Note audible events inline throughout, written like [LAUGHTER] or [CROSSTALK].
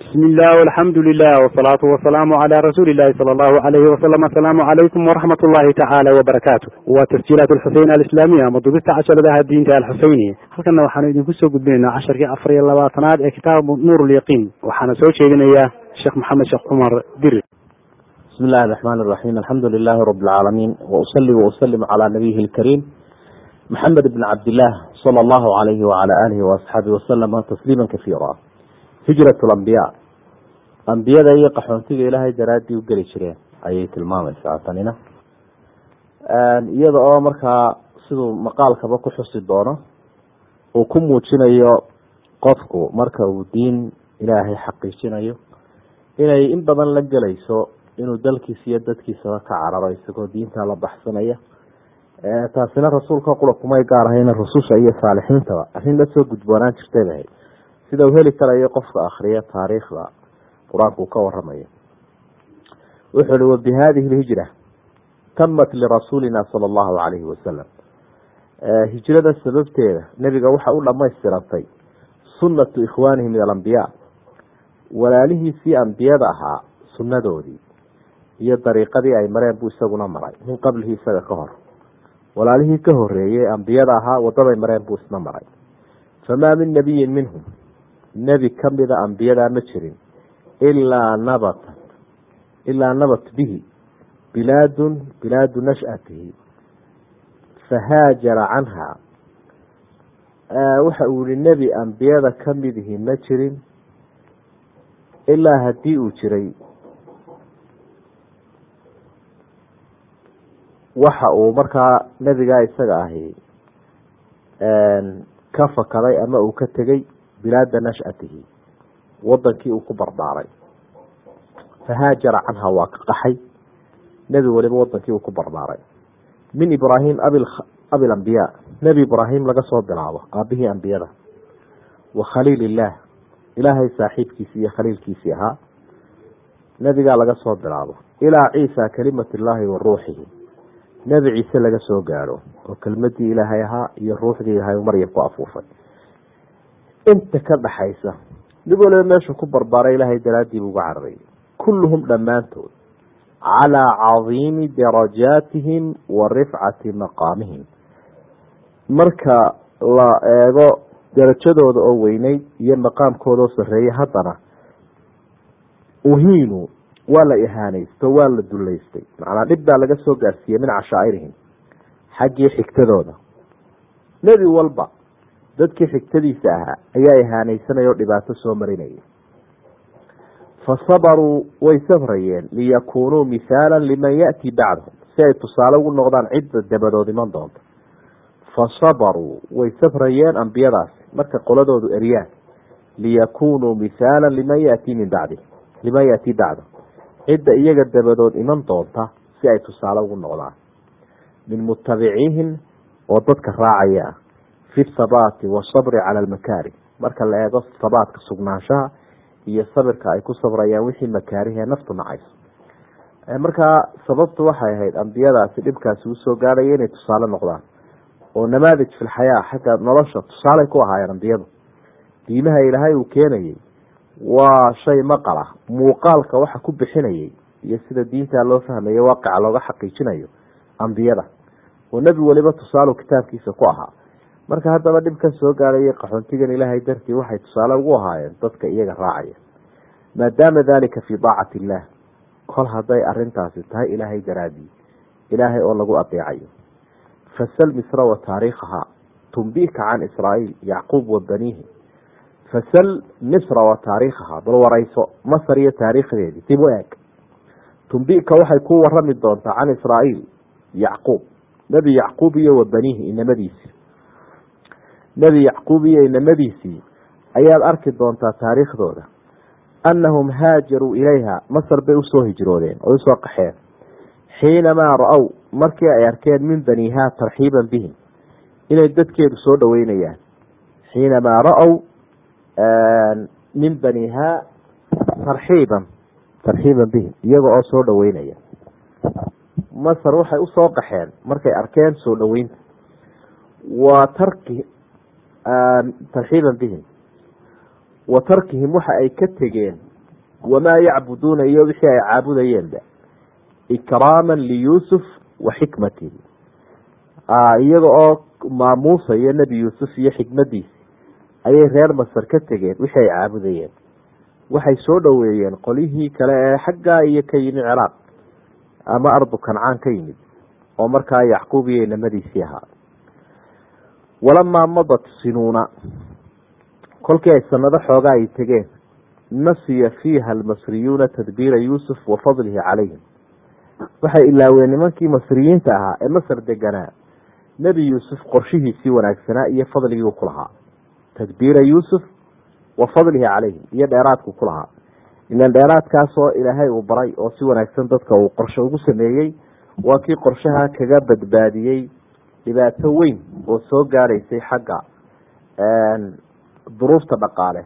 bismi illah alxamdu lilah wsalaatu wasalaamu cala rasuuli illahi sala allahu alayhi wasalam asalaamu calaykum waraxmat ullahi tacaala wabarakaatu waa tasjiilaat alxuseyn alislaamiya ama dubista casharadaha diinta alxuseyniya halkana waxaanu idinku soo gudbinaynaa casharkii afar iyo labaatanaad ee kitaabu nuur lyaqiin waxaana soo jeedinayaa sheekh maxamed sheekh cumar dir bismi illahi raxmaan iraxiim alxamdu lilahi rabi alcaalamiin wausali wauslim calaa nabiyihi lkariim maxamed bn cabdillaah sala allahu alayhi wacala alihi waasxaabihi wasalama tasliima kasiira hijrat lambiyaa ambiyada iyo qaxoontiga ilaahay daraaddii u geli jireen ayay tilmaamaysaa tanina iyada oo markaa siduu maqaalkaba ku xusi doono uu ku muujinayo qofku marka uu diin ilaahay xaqiijinayo inay in badan la gelayso inuu dalkiisa iyo dadkiisaba ka cararo isagoo diinta la baxsanaya. Taasina rasuulka qura kumay gaar ahayna rususha iyo saalixiintaba. Arrin la soo gudboonaan jirtay bahay sida uu heli karayo qofka akriya taariikhda qur'aanku uu ka waramayo wuxuu hi wabi lhijra tamat lirasuulina sala allahu calayhi wasalam hijrada sababteeda nebiga waxa u dhamaystirantay sunnatu ikhwaanihi min alambiyaa walaalihiisii ambiyada ahaa sunnadoodii iyo dariiqadii ay mareen buu isaguna maray min qablihi isaga ka hor. Walaalihii ka horeeyey ambiyada ahaa wadaday mareen buu isna maray. Famaa min nabiyin minhum nebi kamida ambiyadaa ma jirin. Ilaa nabatan ilaa nabat bihi. Bilaadun bilaadu nashatihi. Fahaajara canha waxa uu yihi nebi ambiyada kamidihi ma jirin. Ilaa haddii uu jiray. Waxa uu markaa nebigaa isaga ahi ka fakaday ama uu ka tegey bilaada nashatihi. Wadankii uu ku barbaaray fahaajara canha waa ka qaxay. Nebi waliba wadankii uu ku barbaaray min ibraahim abi lambiyaa nebi ibraahim laga soo bilaabo aabihii ambiyada wa khaliil illaah ilaahay saaxiibkiisii iyo khaliilkiisii ahaa. Nebigaa laga soo bilaabo. Ilaa ciisa kalimat illaahi wa ruuxihi. Nebi ciise laga soo gaadho oo kelmadii ilaahay ahaa iyo ruuxdii ilaahay maryam ku afuufay inta ka dhaxaysa mid waliba meeshuu ku barbaaray ilaahay daraaddii buu uga cararay kulluhum dhammaantood calaa cadiimi darajaatihim wa rifcati maqaamihim. Marka la eego darajadooda oo weyneyd iyo maqaamkooda oo sarreeyay haddana uhiinu waa la ihaanaysto waa la dullaystay macnaa dhib baa laga soo gaarsiiyey min cashaa'irihim xaggii xigtadooda. Nebi walba dadkii xigtadiisa ahaa ayaa ihaanaysanaya oo dhibaato soo marinaya fa sabaruu way sabrayeen liyakuunuu mihaalan liman ya'tii bacdahum si ay tusaale ugu noqdaan cidda dabadood iman doonta. Fa sabaruu way sabrayeen ambiyadaasi marka qoladoodu eryaan liyakunuu mihaalan liman yatii min bacdi liman yatii bacdahum cidda iyaga dabadood iman doonta si ay tusaale ugu noqdaan. Min mutabiciihim oo dadka raacaya fi thabaati wasabri cala almakaari marka la eego thabaatka sugnaanshaha iyo sabirka ay ku sabrayaan wixii makaarih ee naftu nacayso markaa sababtu waxay ahayd ambiyadaasi dhibkaasi u soo gaadhaya inay tusaale noqdaan oo namaadij filxayaa xagga nolosha tusaaley ku ahaayeen ambiyadu diimaha ilaahay uu keenayay waa shay maqala muuqaalka waxa ku bixinayay iyo sida diinta loo fahmayo waaqica looga xaqiijinayo ambiyada oo nebi waliba tusaale kitaabkiisa ku ahaa marka haddaba dhibkan soo gaadhayay qaxoontigan ilaahay dartii waxay tusaale ugu ahaayeen dadka iyaga raacaya. Maadaama dalika fii daacati illaah kol hadday arintaasi tahay ilaahay daraadii ilaahay oo lagu adeecayo. Fasal misra wa taariikhaha tumbika can israa'iil yacquub wa baniihi. Fasal misra wa taariikhaha bal warayso masar iyo taariikhdeedii dib u eeg. Tumbika waxay ku warami doontaa can israa'iil yacquub nebi yacquub iyo wa baniihi inamadiisi nebi yacquub iyo inamadiisii ayaad arki doontaa taariikhdooda. Annahum haajaruu ilayha masar bay u soo hijroodeen oo u soo qaxeen. Xiinamaa ra'ow markii ay arkeen min baniihaa tarxiiban bihim inay dadkeedu soo dhaweynayaan xiinamaa ra'ow min baniihaa tarxiiban tarxiiban bihim iyaga oo soo dhaweynaya masar waxay u soo qaxeen markay arkeen soo dhaweynta waa tarki tarxiiban bihim. Wa tarkihim waxa ay ka tegeen. Wamaa yacbuduuna iyo wixii ay caabudayeenba ikraama liyuusuf wa xikmatihi. Iyaga oo maamuusaya nebi yuusuf iyo xikmadiisi ayay reer masar ka tegeen wixii ay caabudayeen. Waxay soo dhoweeyeen qolyihii kale ee xaggaa iyo ka yimi ciraaq ama ardu kancaan ka yimid oo markaa yacquub iyo inamadiisii ahaa walamaa madat sinuuna. Kolkii ay sanado xoogaa ay tegeen nasiya fiiha almasriyuuna tadbiira yuusuf wa fadlihi calayhim. Waxay ilaaween nimankii masriyiinta ahaa ee masar deganaa nebi yuusuf qorshihiisii wanaagsanaa iyo fadligii ku lahaa. Tadbiira yuusuf wa fadlihi calayhim iyo dheeraadku ku lahaa. Ilan dheeraadkaasoo ilaahay uu baray oo si wanaagsan dadka uu qorshe ugu sameeyey waa kii qorshaha kaga badbaadiyey dhibaato weyn oo soo gaadhaysay xagga duruufta dhaqaale.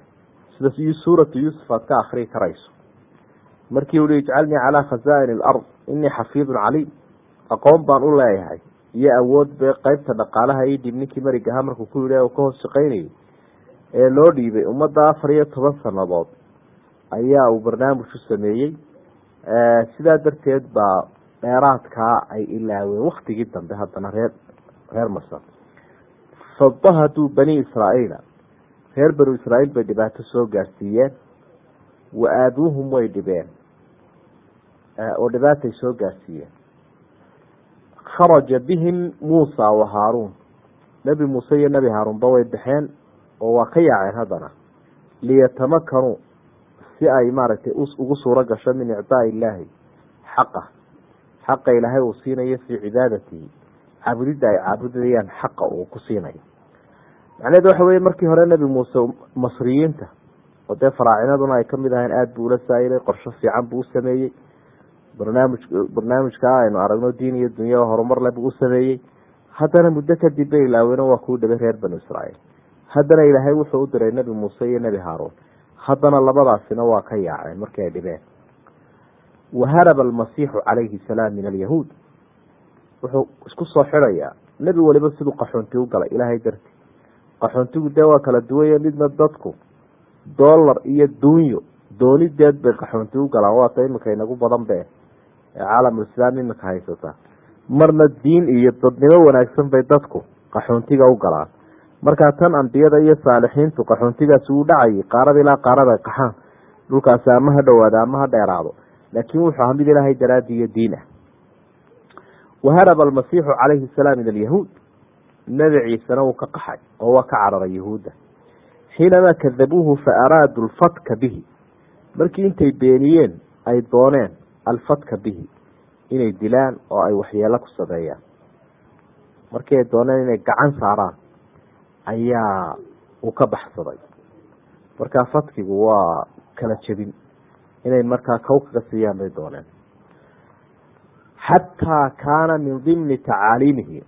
Sida suuratu yuusuf aad ka akrii karayso. Markii ui ijcalnii calaa khazaain alard inii xafiidun caliim. Aqoon baan u leeyahay. Iyo awood be qeybta dhaqaalaha ii dhib ninkii marig ahaa markuu ku yidhi ka hoos shaqaynayay. Ee loo dhiibay ummadda afar iyo toban sanadood ayaa uu barnaamij u sameeyey. Sidaa darteed baa dheeraadkaa ay ilaaween waktigii dambe haddana reer reer masar fadahaduu bani israa'iila reer banu israa'iil bay dhibaato soo gaarsiiyeen wa aaduuhum way dhibeen oo dhibaatay soo gaarsiiyeen kharaja bihim muusa wa haaruun nebi muuse iyo nebi haaruunba way baxeen oo waa ka yaaceen haddana liyatamakanuu si ay maaragtay ugu suuro gasho min icdaai illaahi xaqa xaqa ilaahay uu siinayo fii cibaadatihi caabudidda ay caabudayaan xaqa uu ku siinayo macnaheed waxa weye markii hore nebi muuse masriyiinta oo dee faraacinaduna ay ka mid ahayn aada buu ula saayiray qorsho fiican buu u sameeyey. Barnaamij barnaamijka aynu aragno diin iyo dunya horumar le buu u haddana muddo kadib bay ilaaween waa kuu dhibay reer banu israa'iil. Haddana ilaahay wuxuu u diray nebi muuse iyo nebi haaruun. Haddana labadaasina waa ka yaaceen markii ay dhibeen waharaba almasiixu calayhi salaam min alyahuud wuxuu isku soo xidhayaa. Nebi waliba siduu qaxoonti u galay ilaahay darti qaxoontigu dee waa kala duwanye midna dadku. Dollar iyo duunyo doonideed bay qaxoonti u galaan waata iminka inagu badan be ee caalamulislaam iminka haysata. Marna diin iyo dadnimo wanaagsan bay dadku qaxoontiga u galaan. Markaa tan ambiyada iyo saalixiintu qaxoontigaasi uu dhacayay qaarada ilaa qaarada ay qaxaan. Dhulkaasi ama ha dhowaado ama ha dheeraado. Laakiin wuxuu ahaa mid ilaahay daraadi iyo diin ah waharaba almasiixu calayhi salaam min alyahuud nebi ciisena wuu ka qaxay oo waa ka cararay yahuudda xiinamaa kadabuuhu fa araaduu alfatka bihi markii intay beeniyeen ay dooneen alfatka bihi inay dilaan oo ay waxyeelo ku sameeyaan markii ay dooneen inay gacan saaraan ayaa uu ka baxsaday markaa fatkigu waa kala jebin inay markaa kow kaga siiyaan bay dooneen xataa kaana min dimni tacaaliimihi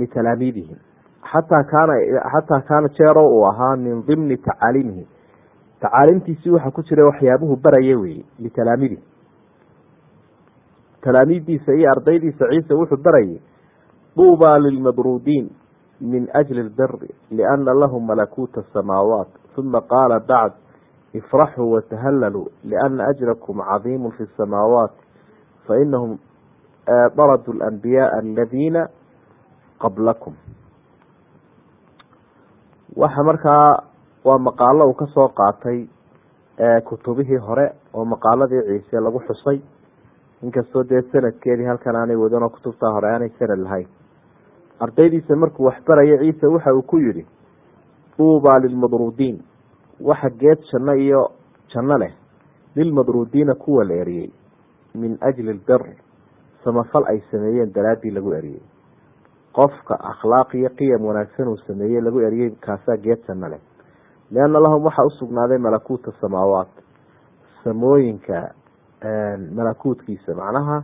litalaamiidihim xataa kaana xataa kaana jeero uu ahaa min dimni tacaaliimihi tacaalimtiisii waxaa ku jira waxyaabuhu baraya weye litalaamidihi talaamiiddiisa iyo ardaydiisa ciise wuxuu barayay duubaa lilmadruudiin min ajli lbiri liana lahum malakuuta asamaawaat uma qaala bacd ifraxuu watahalaluu liana ajrakum cadiimu fi samaawaat fainahum daradu alanbiyaaa aladiina qablakum waxa markaa waa maqaalo uu ka soo qaatay kutubihii hore oo maqaaladii ciise lagu xusay. Inkastoo dee sanadkeedii halkan aanay wadan oo kutubtaa hore aanay sanad lahayn. Ardaydiisa markuu waxbaraya ciise waxa uu ku yihi duubaa lilmadruudiin waxa geed janno iyo janno leh lilmadruudiina kuwa la eriyey min ajli lbir samafal ay sameeyeen daraaddii lagu eriyey. Qofka akhlaaq iyo qiyam wanaagsan uu sameeyey lagu eriyey kaasaa geed janno leh lianna lahum waxaa usugnaaday malakuuta samaawaat. Samooyinka malakuutkiisa. Macnaha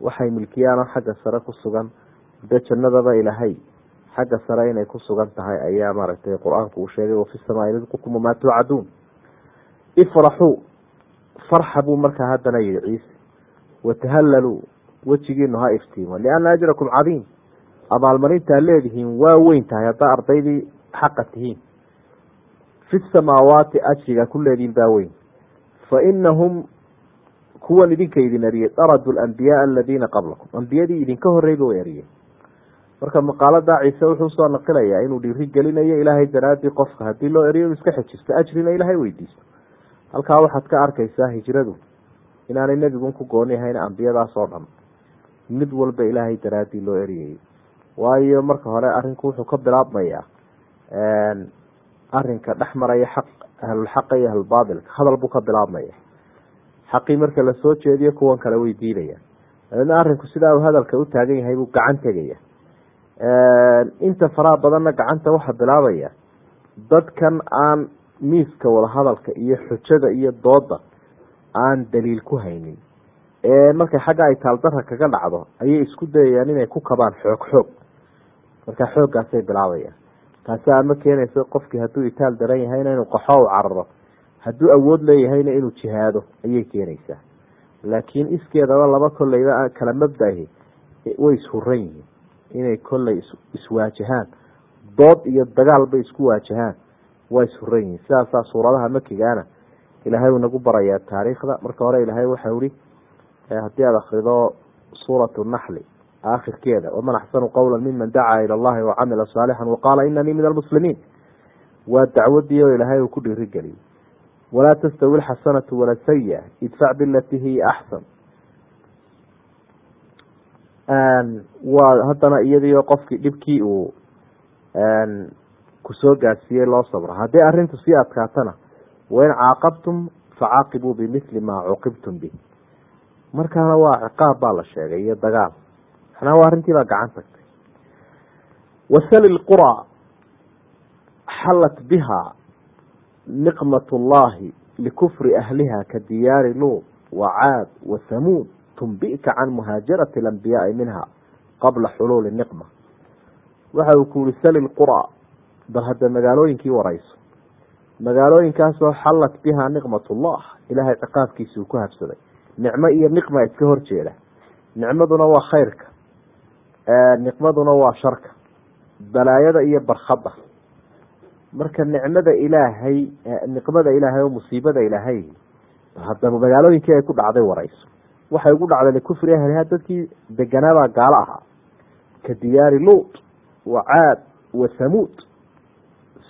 waxay milkiyaanoo xagga sare ku sugan. De jannadaba ilaahay xagga sare inay ku sugan tahay ayaa maaragtay qur'aanku uu sheegay wafi samaai risqukum wamaa tuucaduun ifraxuu farxa buu markaa haddana yihi ciise. Watahalaluu wejigiinu ha iftiimo. Liana ajrakum cadiim. Abaalmarintaa leedihiin waa weyn tahay haddaa ardaydii xaqa tihiin. Fi samaawaati ajriga ku leedihiin baa weyn. Fa inahum kuwan idinka idin eriyey daradu alambiyaaa aladiina qablakum ambiyadii idinka horreyba way eriyeen. Marka maqaaladaa ciise wuxuu soo naqilayaa inuu dhiiri gelinayo ilaahay daraadii qofka. Haddii loo eriyo iska xejisto ajrina ilaahay weydiisto. Halkaa waxaad ka arkaysaa hijradu. Inaanay nebigun ku gooni ahayn ambiyadaas oo dhan mid walba ilaahay daraadii loo eriyayay waayo marka hore arinku wuxuu ka bilaabmayaa arinka dhex maraya xaq ahlulxaqa iyo ahlulbaatilka hadal buu ka bilaabmaya xaqii marka la soo jeediyo kuwan kale way diidayaan. Dabeedna arinku sidaa uu hadalka u taagan yahay buu gacan tegaya inta faraha badanna gacanta waxaa bilaabaya dadkan aan miiska wada hadalka iyo xujada iyo dooda aan daliil ku haynin markay xagga ay taaldara kaga dhacdo ayay isku dayayaan inay ku kabaan xoog xoog. Marka xooggaasay bilaabayaan taasi ama keenaysa qofkii hadduu itaal daran yahayna inuu qaxo u cararo. Hadduu awood leeyahayna inuu jihaado ayay keenaysaa. Laakiin iskeedaba laba kolleyba kala mabdahi way ishuran yihiin. Inay kolley iswaajahaan. Dood iyo dagaal bay isku waajahaan. Waa ishuran yihiin. Sidaasaa suuradaha makigaana. Ilaahay uu nagu barayaa taariikhda. Marka hore ilaahay waxau ihi haddii aada akrido suuratu naxli aakhirkeeda waman axsanu qawla miman dacaa ila allahi wacamila saalixan waqaala inanii min almuslimiin waa dacwadii oo ilaahay uu ku dhiirigeliyey. Walaa tastawi alxasanatu wala sayi idfac bilati hiya axsan. Waa haddana iyadiio qofkii dhibkii uu ku soo gaadsiiyey loo sabro. Haddii arrintu sii adkaatana wain caaqabtum facaaqibuu bimithli maa cuqibtum bih markaana waa ciqaab baa la sheegay iyo dagaal. Maxnaa waa arrintii baa gacan tagtay. Wasali lqura xallat biha niqmat llahi likufri ahliha ka diyaari luud wa caad wa hamuud tumbika can muhaajarati alambiyaai minha qabla xuluuli niqma. Waxa uu ku yihi sali lqura bal hadda magaalooyinkii warayso. Magaalooyinkaasoo xallat biha niqmat llah ilaahay ciqaabkiisii uu ku habsaday nicmo iyo niqma iska horjeeda nicmaduna waa khayrka. Niqmaduna waa sharka. Balaayada iyo barkhada marka nicmada ilaahay niqmada ilaahay oo musiibada ilaahay haddaba magaalooyinkii ay ku dhacday warayso. Waxay ugu dhacday likufri ahliha dadkii deganaabaa gaalo ahaa ka diyaari luud wa caad wa hamuud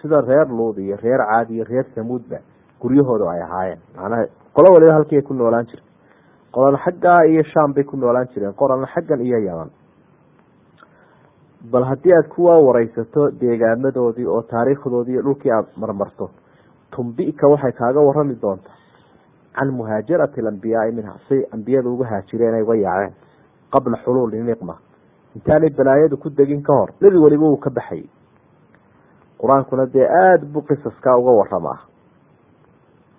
sida reer luud iyo reer caad iyo reer hamuudba guryahooda ay ahaayeen. Macnaha qolo waliba halkii ay ku noolaan jirta qolana xaggaa iyo sham bay ku noolaan jireen. Qolana xaggan iyo yaman bal haddii aada kuwaa wareysato deegaamadoodii oo taariikhdoodii iyo dhulkii aada marmarto tumbika waxay kaaga warami doontaa. Can muhaajarati alambiyaai minha say ambiyada uga haajireen ay uga yaaceen. Qabla xuluuli niqma. Intaanay balaayadu ku degin ka hor nebi weliba uu ka baxayay qur'aankuna dee aada buu qisaskaa uga waramaa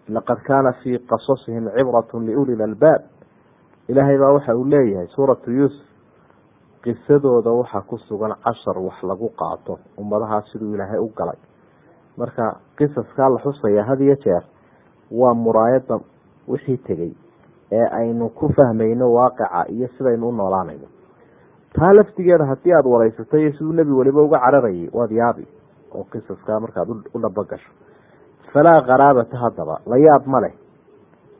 laqad kaana fii qasasihim cibratun liuli lalbaab ilaahay baa waxa uu leeyahay suuratu yuusuf qisadooda waxaa ku sugan cashar wax lagu qaato ummadahaa siduu ilaahay u galay. Marka qisaskaa la xusaya had iyo jeer waa muraayada wixii tegey ee aynu ku fahmayno waaqica iyo sidaynu u noolaanayno. Taa laftigeeda haddii aada wareysato iyo siduu nebi weliba uga cararayay waad yaabi oo qisaskaa markaad u dhabogasho falaa kharaabata haddaba la ma leh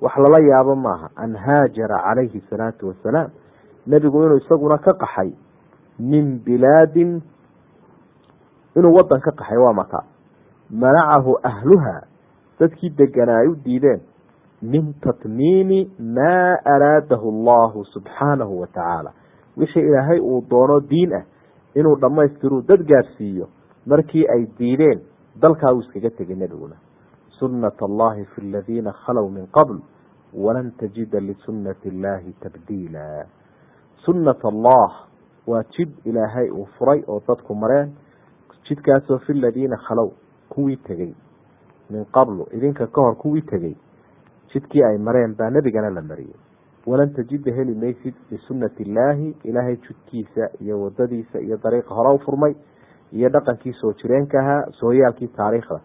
wax lala yaabo maaha an haajara calayhi salaatu wasalaam. Nebigu inuu isaguna ka qaxay min bilaadin inuu wadan ka qaxay waa maka manacahu ahluha dadkii deganaa ay u diideen min tatmiimi maa araadahu allahu subxaanahu wa tacaala. Wixii ilaahay uu doono diin ah inuu dhammaystiruu dad gaadhsiiyo markii ay diideen dalkaa uu iskaga tegay nebiguna sunat allahi fi aladiina khalow min qabl walan tajida lisunati illahi tabdiila sunat allah waa jid ilaahay uu furay oo dadku mareen jidkaasoo fi ladiina khalow kuwii tegey min qablu idinka ka hor kuwii tegey jidkii ay mareen baa nebigana la mariyey. Walan tajida heli maysid lisunati illaahi ilaahay jidkiisa iyo wadadiisa iyo dariiqa hore u furmay iyo dhaqankii soo jireenka ahaa sooyaalkii taariikhda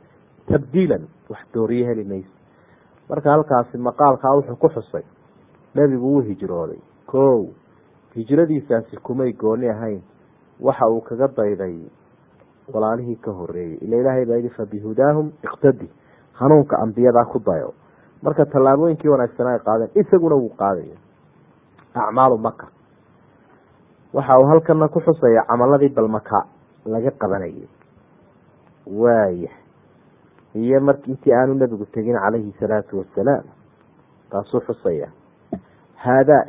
tabdiilan wax dooriye heli maysid marka halkaasi maqaalkaa wuxuu ku xusay nebigu wuu hijrooday. Kow hijradiisaasi kumay gooni ahayn. Waxa uu kaga dayday walaalihii ka horeeyey ila ilaahay baa yidhi fabihudaahum iqtadi. Hanuunka ambiyadaa ku dayo. Marka tallaabooyinkii wanaagsanaa ay qaadeen isaguna wuu qaadaya acmaalu maka waxa uu halkana ku xusaya camaladii balmaka laga qabanayay. Waaya iyo mark intii aanu nabigu tegin calayhi salaatu wasalaam taasuu xusaya haadaa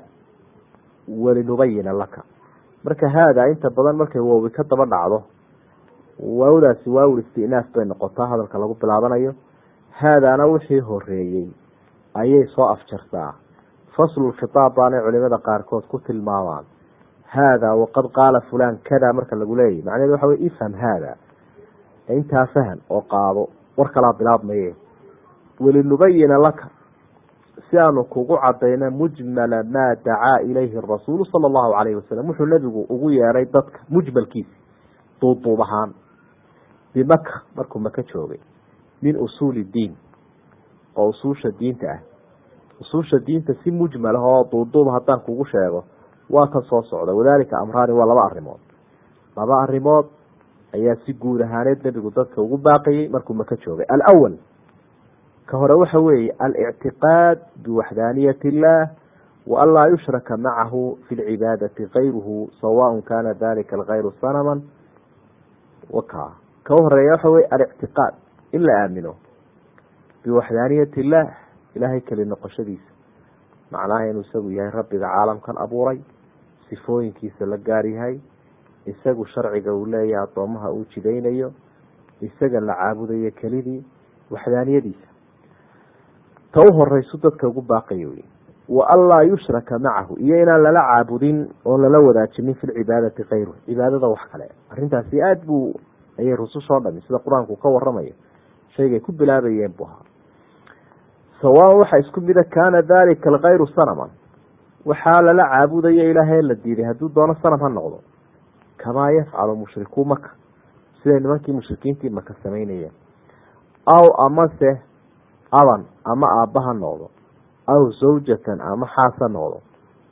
walinubayina laka marka haadaa inta badan markay waawi ka daba dhacdo waawdaasi waawul istinaaf bay noqotaa hadalka lagu bilaabanayo haadaana wixii horeeyey ayay soo afjartaa faslu khitaab baanay culimada qaarkood ku tilmaamaan haadaa waqad qaala fulan kada marka lagu leeyahy macnaheed waxa wey ifham haada intaa fahan oo qaado war kalaa bilaabmaye walinubayina laka si aanu kugu cadayno mujmala maa dacaa ilayhi rasuulu sala allahu calayhi wasalam wuxuu nebigu ugu yeedhay dadka mujmalkiisi duubduub ahaan. Bimaka markuu maka joogay min usuuli diin oo usuusha diinta ah. Usuusha diinta si mujmal ah oo duubduub haddaan kugu sheego waa kan soo socda. Wadalika amraani waa laba arrimood. Laba arrimood ayaa si guud ahaaneed nebigu dadka ugu baaqayey markuu maka joogay. Alawal ka hore waxa weeye alictiqaad biwaxdaaniyat illah wa an laa yushraka macahu fi lcibaadati kayruhu sawaء kana dalika alkayru sanaman waka ka horreeya waxa weye alictiqaad in la aamino biwaxdaaniyat illah ilahay keli noqoshadiisa. Macnaha inuu isagu yahay rabbiga caalamkan abuuray sifooyinkiisa la gaar yahay isagu sharciga uu leeyahay addoomaha uu jidaynayo isaga la caabudayo kelidii waxdaaniyadiisa. Ta u horeysu dadka ugu baaqayo wey wa an laa yushraka macahu iyo inaan lala caabudin oon lala wadaajinin fi lcibaadati kayru cibaadada wax kale. Arrintaasi aada buu ayay rusushoo dhami sida qur'aanku ka waramayo shaygay ku bilaabayeen buu ahaa. Sawaan waxa isku mida kaana dalika alkayru sanaman waxaa lala caabudayo ilaahay la diiday hadduu doono sanam ha noqdo kamaa yafcalu mushrikuu maka siday nimankii mushrikiintii maka samaynayeen aw amase aban ama aabba ha noqdo. Aw zawjatan ama xaas ha noqdo.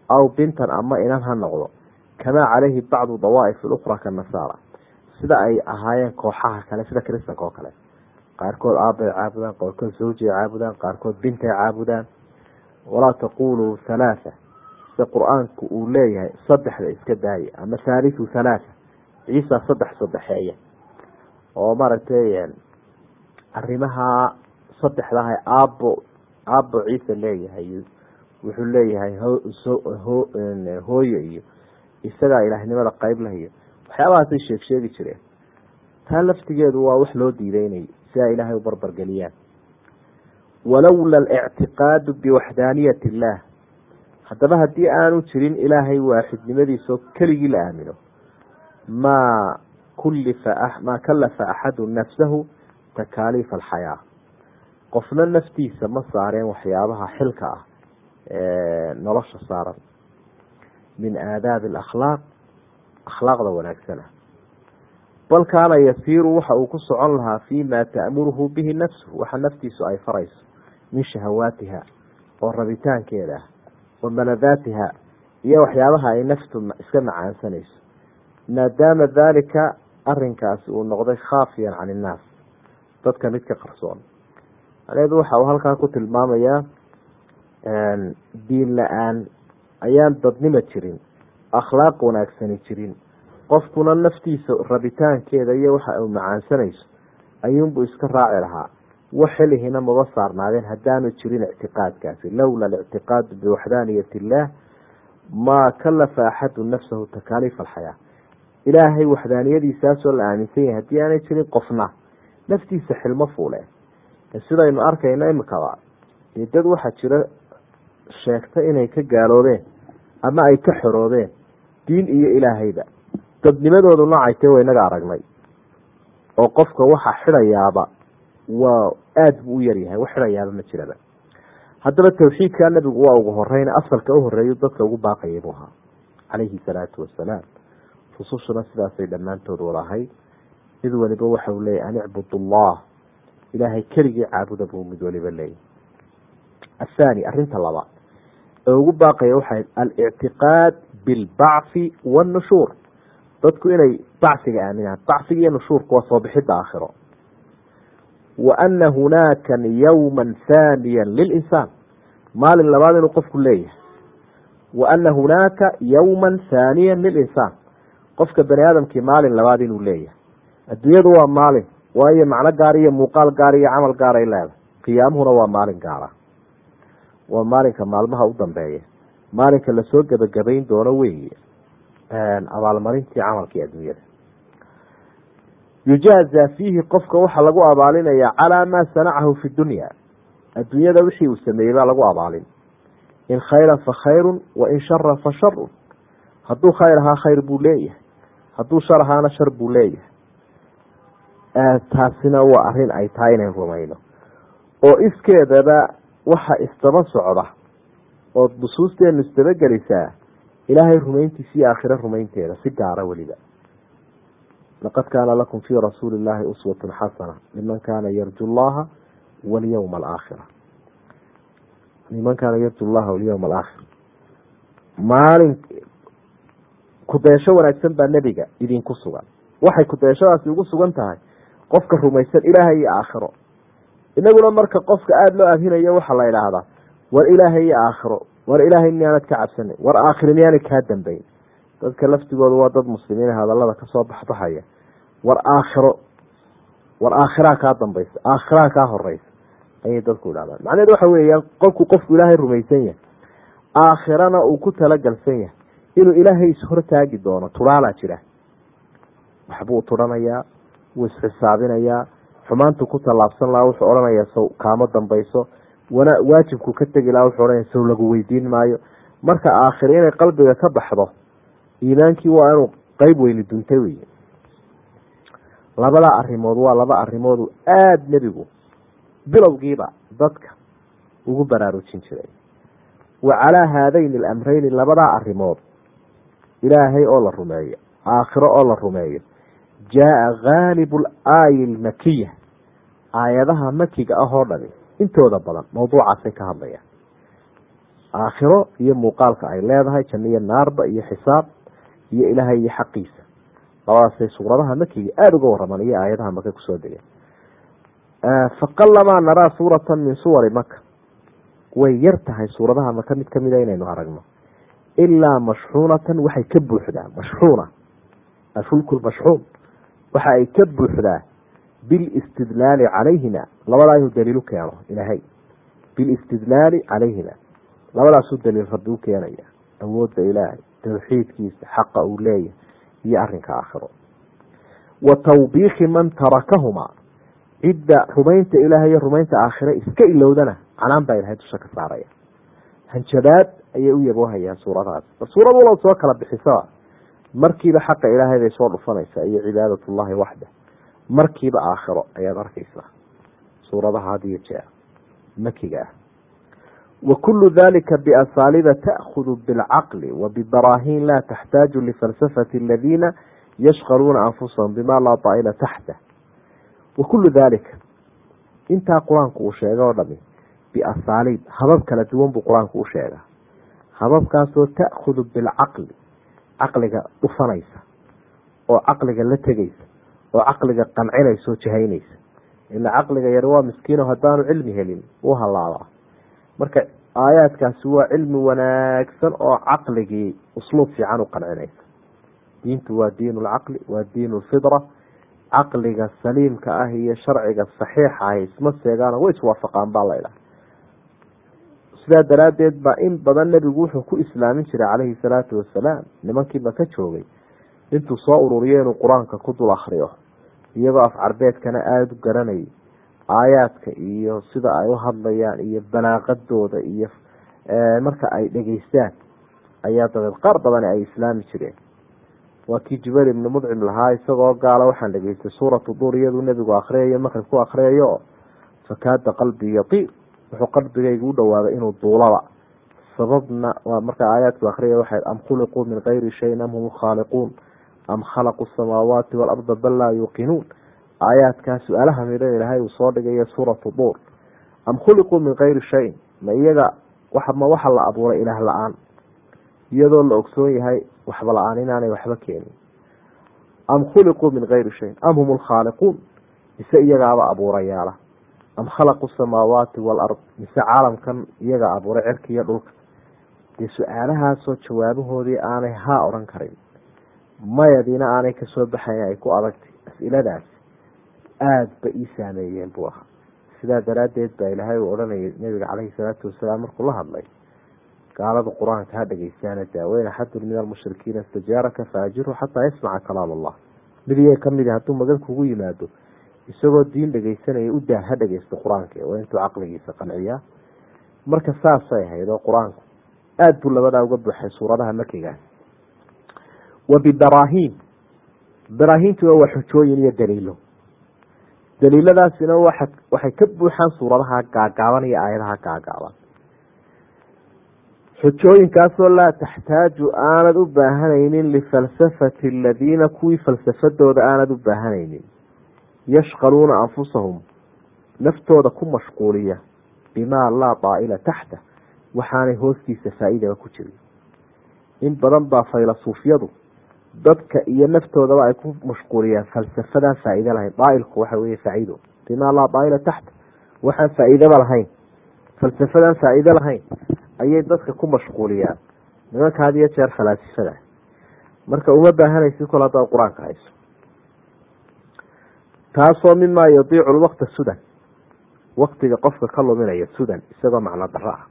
Aw bintan ama inan ha noqdo. Kamaa calayhi bacdu dawaa'if lukhra kanasaara sida ay ahaayeen kooxaha kale sida kristanka oo kale. Qaarkood aabbay caabudaan qaarkood zawjay caabudaan qaarkood bintay caabudaan. Walaa taquluu halaatha sida qur'aanku uu leeyahay saddexda iska daaya ama thaalithu halaatha ciisa saddex saddexeeya. Oo maaragtay arrimaha saddexdaha aabbo aabbo ciise leeyahay wuxuu leeyahay hooyo iyo isagaa ilaahnimada qeyb lah iyo waxyaabahaasay sheeg sheegi jireen. Taa laftigeedu waa wax loo diideynay si ay ilaahay u barbargeliyaan walowla alictiqaadu biwaxdaaniyati illaah haddaba haddii aanu jirin ilaahay waaxidnimadiisao keligii la aamino maa kullifa maa kallafa axadu nafsahu takaaliifa alxayaa. Qofna naftiisa ma saareen waxyaabaha xilka ah ee nolosha saaran. Min aadaabi alakhlaaq akhlaaqda wanaagsana. Bal kaana yasiiru waxa uu ku socon lahaa fi ma ta'muruhu bihi nafsuhu waxa naftiisu ay farayso min shahawaatiha oo rabitaankeeda ah wa maladaatiha iyo waxyaabaha ay naftu iska macaansanayso. Maadaama daalika arinkaasi uu noqday khaafiyan can innaas dadka mid ka qarsoon. Maneedu waxa uu halkaa ku tilmaamayaa diin la'aan ayaan dadnima jirin akhlaaq wanaagsani jirin qofkuna naftiisa rabitaankeeda iyo waxa uu macaansanayso ayuunbuu iska raaci lahaa wax xilihina maba saarnaadeen haddaanu jirin ictiqaadkaasi lowla alictiqaadu biwaxdaaniyati illaah maa kallafa axadu nafsahu takaaliif alxayaa ilaahay waxdaaniyadiisaasoo la aaminsan yahay haddii aanay jirin qofna naftiisa xilmo fuule sidaynu arkayno imikaba dee dad waxaa jira sheegta inay ka gaaloobeen ama ay ka xoroobeen diin iyo ilaahayba dadnimadoodu noocaytee waa inaga aragnay oo qofka waxa xidhayaaba waa aada buu u yaryahay wax xidhayaaba ma jiraba. Haddaba tawxiidka nabigu waa ugu horeyn asalka u horeeyu dadka ugu baaqayay buu ahaa calayhi salaatu wasalaam rusushuna sidaasay dhammaantood wada ahayd. Mid waliba waxa uu leeyahy an icbud allah ilaahay keligii caabuda buu mid waliba leeyahy athaani arrinta labaad ee ugu baaqaya waxay alictiqaad bilbacthi waannushuur dadku inay bacsiga aaminaan bacsiga iyo nushuurka waa soo bixidda aakhiro wa ana hunaaka yowma haaniya lilinsaan maalin labaad inuu qofku leeyahay wa ana hunaaka yowma haaniya lilinsaan qofka bani aadamkii maalin labaad inuu leeyahay adduunyadu waa maalin waayo macno gaar iyo muuqaal gaar iyo camal gaaray leedahay qiyaamuhuna waa maalin gaara waa maalinka maalmaha u dambeeya maalinka la soo gebagabayn doono weeye abaalmarintii camalkii adduunyada yujaaza fiihi qofka waxaa lagu abaalinayaa calaa maa sanacahu fi dunya. Adduunyada wixii uu sameeyey baa lagu abaalin. In khayran fa khayrun wa in sharan fa sharun hadduu khayr ahaa khayr buu leeyahay. Hadduu shar ahaana shar buu leeyahay. Taasina waa arrin ay tahay inayn rumayno. Oo iskeedaba waxa isdaba socda. Ood nusuusteenu isdaba gelisaa ilaahay rumayntiisa iyo aakhiro rumaynteeda si gaara weliba laqad kaana lakum fii rasuuli illaahi uswatun xasana liman kaana yarju llaha walyowma alaakhira liman kaana yarju llaha walyowma alaakhira maalin kudeesho wanaagsan baa nebiga idinku sugan waxay kudeeshadaasi ugu sugan tahay qofka rumaysan ilaahay iyo aakhiro inaguna marka qofka aada loo abhinayo waxaa la idhaahdaa war ilaahay iyo aakhiro war ilaahay miyaanad ka cabsanin war aakhiro miyaanad kaa dambeyn dadka laftigooda waa dad muslimiin hadalada ka soo baxbaxaya. War aakhiro war aakhiraa kaa dambaysa aakhiraa kaa horeysa ayay dadku idhahdaan macnaheed waxa weeyaan qofku qofku ilaahay rumaysan yahay. Aakhirana uu ku talagalsan yahay. Inuu ilaahay ishortaagi doono turaalaa jira. Waxbuu turanayaa wuu isxisaabinayaa xumaantu ku tallaabsan lahaa wuxuu odhanayaa sow kaamo dambayso waajibku ka tegi lahaa wuxuu odhanaya sow lagu weydiin maayo. Marka aakhiro inay qalbiga ka baxdo iimaankii waa inuu qeyb weyni duntay wey labada arimood waa laba arimoodu aada nebigu bilowgiiba dadka ugu baraarujin jiray. Wa calaa haadayni alamreyni labadaa arimood ilaahay oo la rumeeyo aakhiro oo la rumeeyo. Jaa haalibu laayi lmakiya aayadaha makiga ah oo dhani intooda badan mawduucaasay ka hadlayaan. Aakhiro iyo muuqaalka ay leedahay janno iyo naarba iyo xisaab iyo ilaahay iyo xaqiisa. Labadaasay suuradaha makiga aada uga waramaan iyo aayadaha maka ku soo degay faqalamaa naraa suuratan min suwari maka way yar tahay suuradaha maka mid kamida inaynu aragno. Ilaa mashxuunatan waxay ka buuxdaa mashxuuna afulku mashxuun waxa ay ka buuxdaa bilistidlaali calayhina. Labadaa inuu daliilu keeno ilaahay. Bilistidlaali calayhina. Labadaasuu daliil rabbi u keenaya. Awoodda ilaahay tawxiidkiisa xaqa uu leeyahay iyo arinka aakhiro. Wa tawbiiki man tarakahuma. Cidda rumaynta ilaahay iyo rumaynta aakhire iska ilowdana canaan baa ilahay dusha ka saaraya. Hanjabaad ayay u yaboohayaan suuradahaas suurad walow soo kala bixisaba markiiba xaqa ilaahay bay soo dhufanaysaa iyo cibaadatullahi waxda. Markiiba aakhiro ayaad arkeysaa suuradaha had iyo jeer makiga ah wa kulu dalika biasaaliba ta'khudu bilcaqli wa bibaraahin laa taxtaaju lifalsafati aladiina yashqaluuna anfusahum bima laa daa'ila taxta wa kulu dalika intaa qur'aanku uu sheega oo dhami biasaaliib habab kala duwan buu qur'aanku u sheegaa hababkaasoo ta'khudu bilcaqli caqliga dhufanaysa oo caqliga la tegeysa oo caqliga qancinaysa oo jahaynaysa ila caqliga yar waa miskiino haddaanu cilmi helin u halaabaa marka aayaadkaasi waa cilmi wanaagsan oo caqligii usluub fiican u qancinaysa diintu waa diin lcaqli waa diin lfidra caqliga saliimka ah iyo sharciga saxiixa ah isma seegaan way iswaafaqaan baa la idhaha sidaa daraaddeed baa in badan nebigu wuxuu ku islaamin jiray calayhi salaatu wasalaam nimankii maka joogay intuu soo ururiyo inuu qur'aanka ku dul akriyo iyagoo af carbeedkana aada u garanayay aayaadka iyo sida ay u hadlayaan iyo balaaqadooda iyo marka ay dhegeystaan. Ayaa dabeed qaar badani ay islaami jireen. Waa kii jubayr ibni mudcim lahaa isagoo gaala waxaan dhegeystay suuratu duur iyaduu nebigu akriyayo maqrib ku akriyayo fakaada qalbii yatiir wuxuu qalbigayga u dhawaaday inuu duulaba. Sababna waa marka aayaadku akriya waxay am khuliquu min kayri shayin am hum khaaliquun? Am khalaqu samaawaati waalarda bal laa yuuqinuun aayaadkaa su'aalaha midhan ilaahay uu soo dhigayo suuratu duur am khuliquu min kayri shayin ma iyaga ma waxa la abuuray ilaah la'aan? Iyadoo la ogsoon yahay waxba la'aan inaanay waxba keenin. Am khuliquu min kayri shayin am hum lkhaaliquun ise iyagaaba abuurayaala am khalaqu samaawaati walard mise caalamkan iyaga abuuray cirka iyo dhulka? Dee su'aalahaasoo jawaabahoodii aanay haa odhan karin. Mayadiina aanay ka soo baxayn ay ku adagtay. As-iladaas aada ba ii saameeyeen buu ahaa. Sidaa daraaddeed baa ilaahay uu odhanayay nabiga caleyhi salaatu wasalaam markuu la hadlay gaalada qur'aanka ha dhegeystaana daaweyn axadun min almushrikiina istajaaraka faajiru xataa yasmaca kalaam allah mid iyaga ka mid hadduu magan kugu yimaado isagoo diin dhegeysanaya u daa ha dhegeysto qur'aanka waa intuu caqligiisa qanciyaa. Marka saasay ahayd oo qur'aanku aada buu labadaa uga buuxay suuradaha makigaas wa bibaraahiim baraahiintuba waa xujooyin iyo daliilo daliiladaasina waxay ka buuxaan suuradaha gaagaaban iyo aayadaha gaagaaban. Xujooyinkaasoo laa taxtaaju aanad u baahanaynin lifalsafati aladiina kuwii falsafadooda aanad u baahanaynin. Yashqaluuna anfusahum naftooda ku mashquuliya bimaa laa daa'ila taxta waxaanay hoostiisa faa-idaba ku jirin. In badan baa faylasuufyadu dadka iyo naftoodaba ay ku mashquuliyaan. Falsafadaan faa-iide lahayn. Daailku waxa weye faa-ido bimaa laa daaila taxta waxaan faa-iidaba lahayn. Falsafadaan faa-iide lahayn ayay dadka ku mashquuliyaan. Nimanka had iyo jeer falaasifada. Marka uma baahanaysi kol haddaad qur'aanka hayso. Taasoo mimaa yudiicu lwaqta sudan. Waktiga qofka ka luminaya sudan isagoo macno daro ah.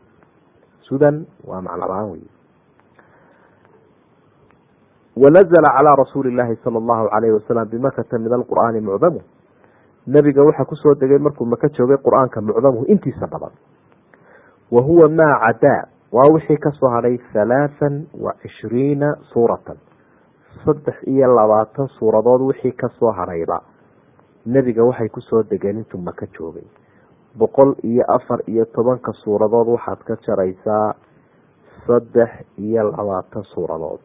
Sudan waa macno la'aan wey wanazla calaa rasuuli illaahi sala allahu calayhi wasalam bimakata min alqur'aani mucdamu nebiga waxaa ku soo degay markuu maka joogay qur'aanka mucdamuhu intiisa badan wa huwa maa cadaa waa wixii ka soo hadhay halaathan wa cishriina suuratan saddex iyo labaatan suuradood wixii ka soo hadhayba nebiga waxay ku soo degeen intuu maka joogay boqol iyo afar iyo tobanka suuradood waxaad ka jaraysaa saddex iyo labaatan suuradood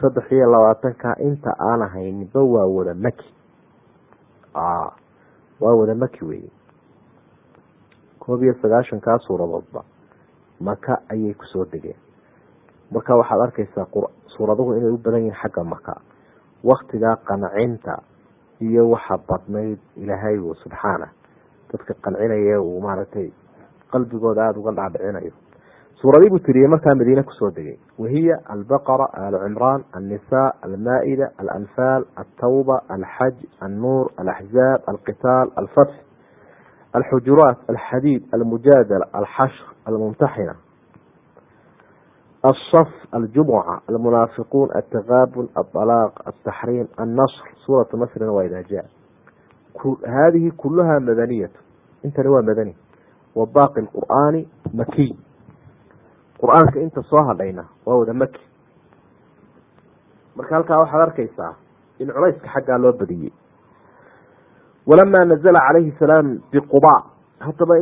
saddex iyo labaatanka inta aan ahayniba waa wada maki. Waa wada maki weye koob iyo sagaashankaa suuradoodba maka ayay ku soo degeen marka waxaad arkeysaa suuraduhu inay u badan yihiin xagga maka. Waktigaa qancinta iyo waxa badnayd ilaahay subxaana. Dadka qancinaya uu maaragtay qalbigooda aada uga dhaadhicinayo suuradii buu tiriyey markaa madiine kusoo degay wahiya albaqara alcimraan alnisaa almaa-ida alanfaal altawba alxaj annuur alaxzaab alqitaal alfatx alxujuraat alxadiid almujaadala alxashr almumtaxina الصف الجمعة المنافقون التغابن الطلاق التحريم النصر سورة نصر وإذا جاء هذه كلها مدنية انت هو مدني وباقي القرآن مكي qur'aanka inta soo hadhayna waa wada maki. Marka halkaa waxaad arkaysaa in culayska xaggaa loo badiyey walamaa nazala calayhi salaam biquba. Haddaba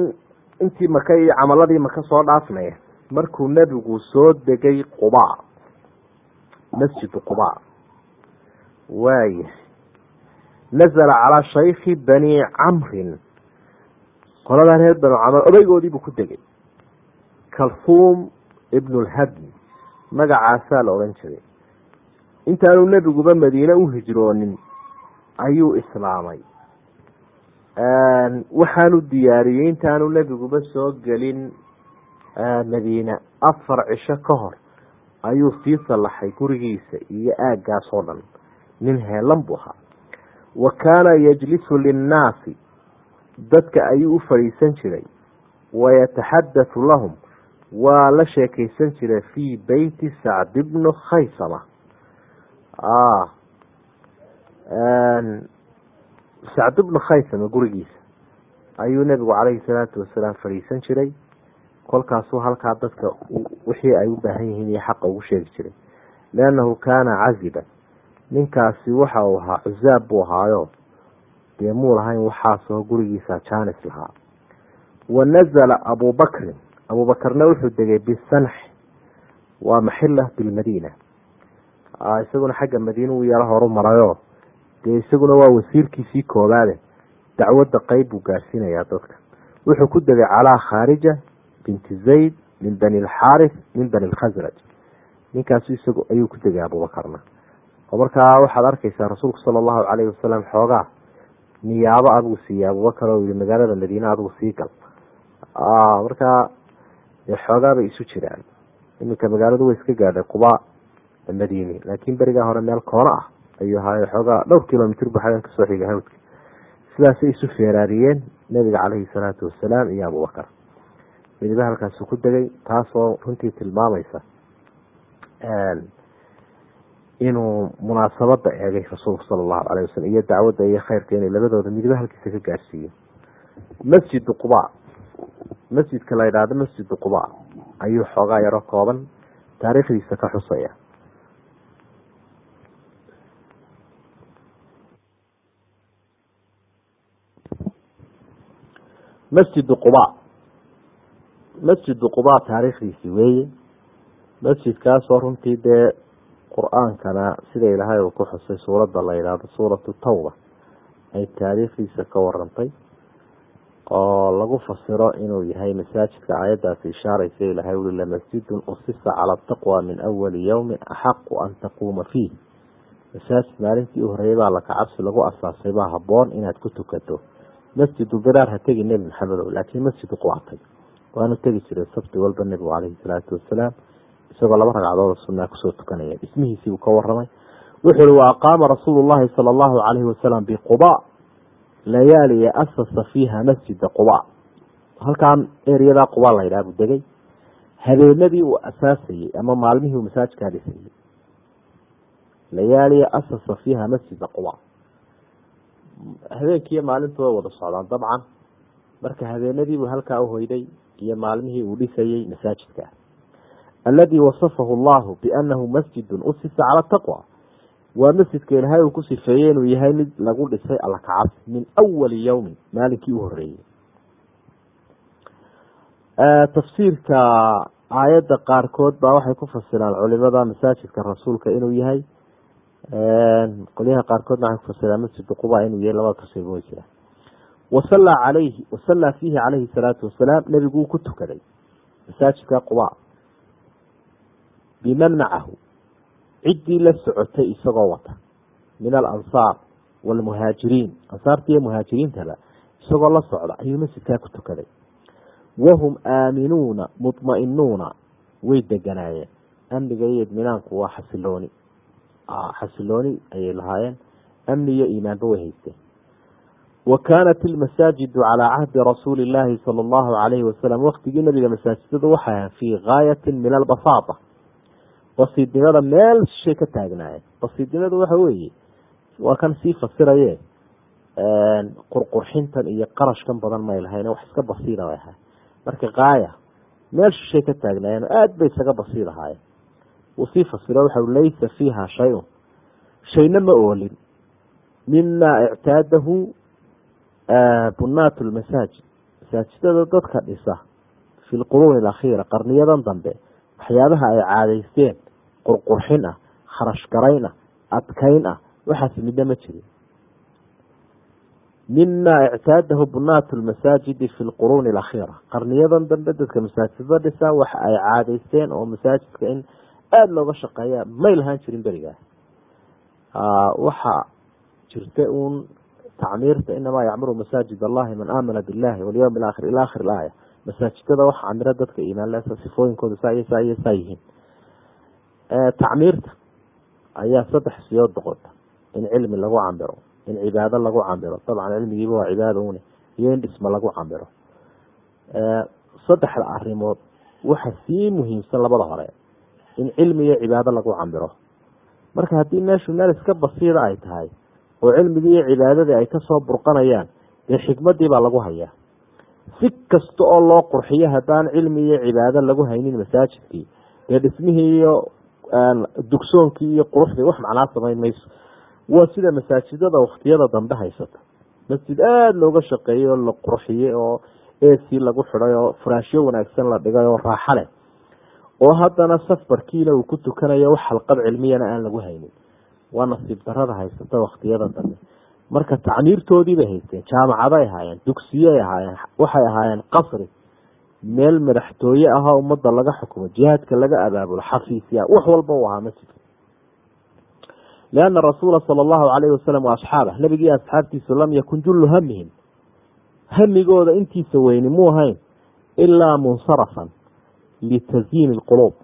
intii maka iyo camaladii maka soo dhaafnay markuu nebigu soo degay quba masjidu quba. Waaya nazala calaa shaykhi bani camrin. Qoladaa reer banu camr odaygoodiibuu ku degay. Kalhuum ibnu lhadmi magacaasaa la odhan jiray. Intaanu nebiguba madiine u hijroonin ayuu islaamay. Waxaanu diyaariyey intaanu nebiguba soo gelin madiine. Afar cisho ka hor ayuu sii sallaxay gurigiisa iyo aaggaas oo dhan. Nin heelan buu ahaa. Wa kaana yajlisu linnaasi. Dadka ayuu u fadhiisan jiray. Wayataxadathu lahum waa la sheekeysan jiray fii beyti sacd bnu khaysama sacd bnu khaysama gurigiisa. Ayuu nebigu calayhi salaatu wasalaam fadhiisan jiray. Kolkaasuu halkaa dadka wixii ay u baahan yihiin iyo xaqa ugu sheegi jiray. Liannahu kaana caziban. Ninkaasi waxa uu ahaa cuzaab buu ahaayo. Dee muu lahayn waxaasoo gurigiisa jaanis lahaa. Wa nazala abubakrin abuubakarna wuxuu degay bisanx waa maxila bilmadiina. Isaguna xagga madiina uu yaro horu marayo. Dee isaguna waa wasiirkiisii koobaade. Dacwadda qeyb buu gaarsiinayaa dadka. Wuxuu ku degay calaa khaarija binti zayd min bani alxaaris min bani lkhasraj ninkaasu isagu ayuu ku degay abuubakarna oo markaa waxaad arkeysaa rasuulku sala allahu calayhi wasalam xoogaa. Niyaabo adigu siiya abubakar oo yihi magaalada madiine adigu sii gal. Markaa xoogaa bay isu jiraan. Iminka magaaladu way iska gaadhay quba madiini laakiin berigaa hore meel koona ah ayuu ahaay xoogaa dhowr kilomitr bu xagan ka soo xiga hawdka sidaasay isu feeraariyeen nabiga caleyhi salaatu wasalaam iyo abubakar midiba halkaasu ku degay taasoo runtii tilmaamaysa inuu munaasabada eegay rasuulku sala allahu caleyh wasalam iyo dacwadda iyo khayrka inay labadooda midiba halkiisa ka gaadhsiiyo masjidu quba masjidka la yidhaahdo masjidu quba. Ayuu xoogaa yaro kooban taariikhdiisa ka xusaya. Masjidu quba. Masjidu quba taariikhdiisi weeye. Masjidkaasoo runtii dee qur'aankana sida ilaahay uu ku xusay suuradda la yidhaahdo suuratu tawba. Ay taariikhdiisa ka warantay oo lagu fasiro inuu yahay masaajidka aayaddaasi ishaaraysa ilahay uli lamasjidun usisa cala taqwa min awali yowmin axaqu an taquuma fiih. Masaajid maalintii u horreeyay baa lakacabsi lagu asaasay baa haboon inaad ku tukato. Masjidu biraar ha tegi nebi maxamed o laakiin masjidu quwatay waanu tegi jiray sabti walba nebigu caleyhi salaatu wasalaam isagoo laba ragcadood sunaa ku soo tukanaya. Dhismihiisii uu ka waramay wuxuu uhi wa aqaama rasuulu llahi sala allahu calayhi wasalam biquba layaaliya asasa fiiha masjida quba. Halkaan eryadaa quba la yidhaha buu degay. Habeenadii uu asaasayey ama maalmihii uu masaajkaa dhisayey layaaliya asasa fiiha masjida quba. Habeenkiiyo maalintu way wada socdaan dabcan. Marka habeenadiibuu halkaa uhoyday iyo maalmihii uu dhisayey masaajidka. Aladi wasafahu allahu bianahu masjidun usisa cala taqwa waa masjidka ilaahay uu ku sifeeyey inuu yahay mid lagu dhisay alla kacabsi min awali yowmin maalinkii u horeeyey tafsiirka aayadda qaarkood baa waxay ku fasiraan culimada masaajidka rasuulka inuu yahay. Qolyaha qaarkoodna waxay kufasiraan masjidu quba inuu yahay labada tafsiirba way jiraan wasallaa calayhi wasallaa fiihi calayhi salaatu wasalaam nebigu uu ku tukaday masaajidka quba. Biman macahu ciddii la socotay isagoo wata. Min alansaar waalmuhaajiriin ansaarta iyo muhaajiriintaba isagoo la socda ayuu masjidkaa ku tukaday. Wahum aaminuuna mudma'inuuna way deganaayeen. Amniga iyo idminaanku waa xasilooni. Xasilooni ayay lahaayeen. Amni iyo iimaanba way haysteen. Wa kaanat ilmasaajidu calaa cahdi rasuuli illaahi sala allahu calayhi wasalam waktigii nabiga masaajidadu waxay ahaan fii gaayatin min albasaata basiidnimada meel shay ka taagnaayeen. Basiidnimadu waxa weeye waa kan sii fasiraye qurqurxintan iyo qarashkan badan may lahayn wax iska basiida bay ahay marka kaaya meel shishay ka taagnaayeen aada bay isaga basiid ahaayeen uu sii fasiro waxa laysa fiiha shay-un. Shayna ma oolin. Mima ictaadahu bunaat lmasaajid masaajidada dadka dhisa fi lquruuni alakhiira qarniyadan dambe waxyaabaha ay caadaysteen qurqurxin ah kharash garayn ah adkayn ah waxaas midna ma jirin mima ictaadahu bunaat lmasaajidi fi lquruuni alakhiira qarniyadan dambe dadka masaajidada dhisa waxa ay caadaysteen oo masaajidka in aada looga shaqeeya may lahaan jirin berigaas waxa jirta uun tacmiirta inamaa yacmuru masaajid allahi man aamana billahi walyawm alaakhir ila akhir ilaaya masaajidada waxa camiro dadka iimaan lesa sifooyinkooda saa iyo saa iyo saa yihiin tacmiirta ayaa saddex siyood noqota in cilmi lagu cambiro in cibaado lagu cambiro dabcan cilmigiiba waa cibaado une iyo in dhisma lagu cambiro saddexda arrimood waxa sii muhiimsan labada hore in cilmi iyo cibaado lagu cambiro marka haddii meeshu meel iska basiida ay tahay oo cilmigii iyo cibaadadii ay ka soo burqanayaan dee xikmadii baa lagu hayaa. Si kasta oo loo qurxiyo haddaan cilmi iyo cibaado lagu haynin masaajidkii dee dhismihii iyo dugsoonkii iyo quruxdii wax macnaa samayn mayso. Waa sida masaajidada waktiyada dambe haysata. Masjid aada looga shaqeeyey oo la qurxiyey oo ac lagu xiday oo furaashyo wanaagsan la dhigay oo raaxa leh. Oo haddana safarkiina uu ku tukanayo wax halqad cilmiyana aan lagu haynin. Waa nasiib darada haysata waktiyada dambe. Marka tacmiirtoodii bay haysteen jaamacaday ahaayeen dugsiyay ahaayeen waxay ahaayeen qasri meel madaxtooye ahoo ummadda laga xukumo jihaadka laga abaabulo xafiisya wax walba u ahaa masjidka lianna rasuula sala allahu calayhi wasalam wa asxaabah nebigii asxaabtiisu lam yakun jullu hamihim hamigooda intiisa weyni muu ahayn ilaa munsarafan litasyiini lquluub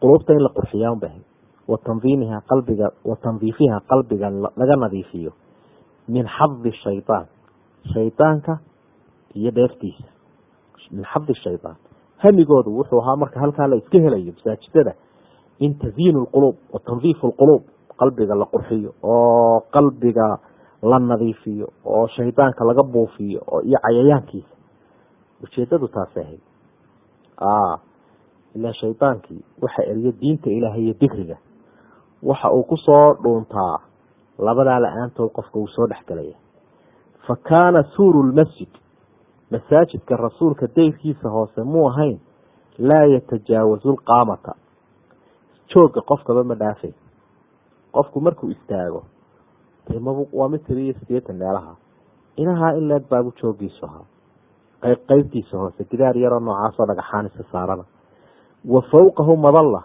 quluubta in la qurxiyaa un bahay wa tandiimiha qalbiga wa tandiifiha qalbiga laga nadiifiyo min xadi shaydaan shaydaanka iyo dheeftiisa min xadi shaydaan hamigoodu wuxuu ahaa marka halkaa la iska helayo masaajidada. In tasyiinu lquluub wa tandiifu lquluub. Qalbiga la qurxiyo oo qalbiga la nadiifiyo oo shaydaanka laga buufiyo iyo cayayaankiisa. Ujeedadu taasay ahayd. Ilaa shaydaankii waxa eriyo diinta ilaahay iyo digriga waxa uu ku soo dhuuntaa labadaa la'aantood qofka uu soo dhexgelaya fa kaana suuru lmasjid masaajidka rasuulka dayrkiisa hoose muu ahayn laa yatajaawazu lqaamata joogga qofkaba ma dhaafay. Qofku markuu istaago dee mab waa mid tiriyo sideetan meelaha. Inahaa in leeg baabu joogiisu ahaa. Qayb qeybtiisa hoose gidaar yaroo noocaasoo dhagaxaanisa saarana. Wa fawqahu madalla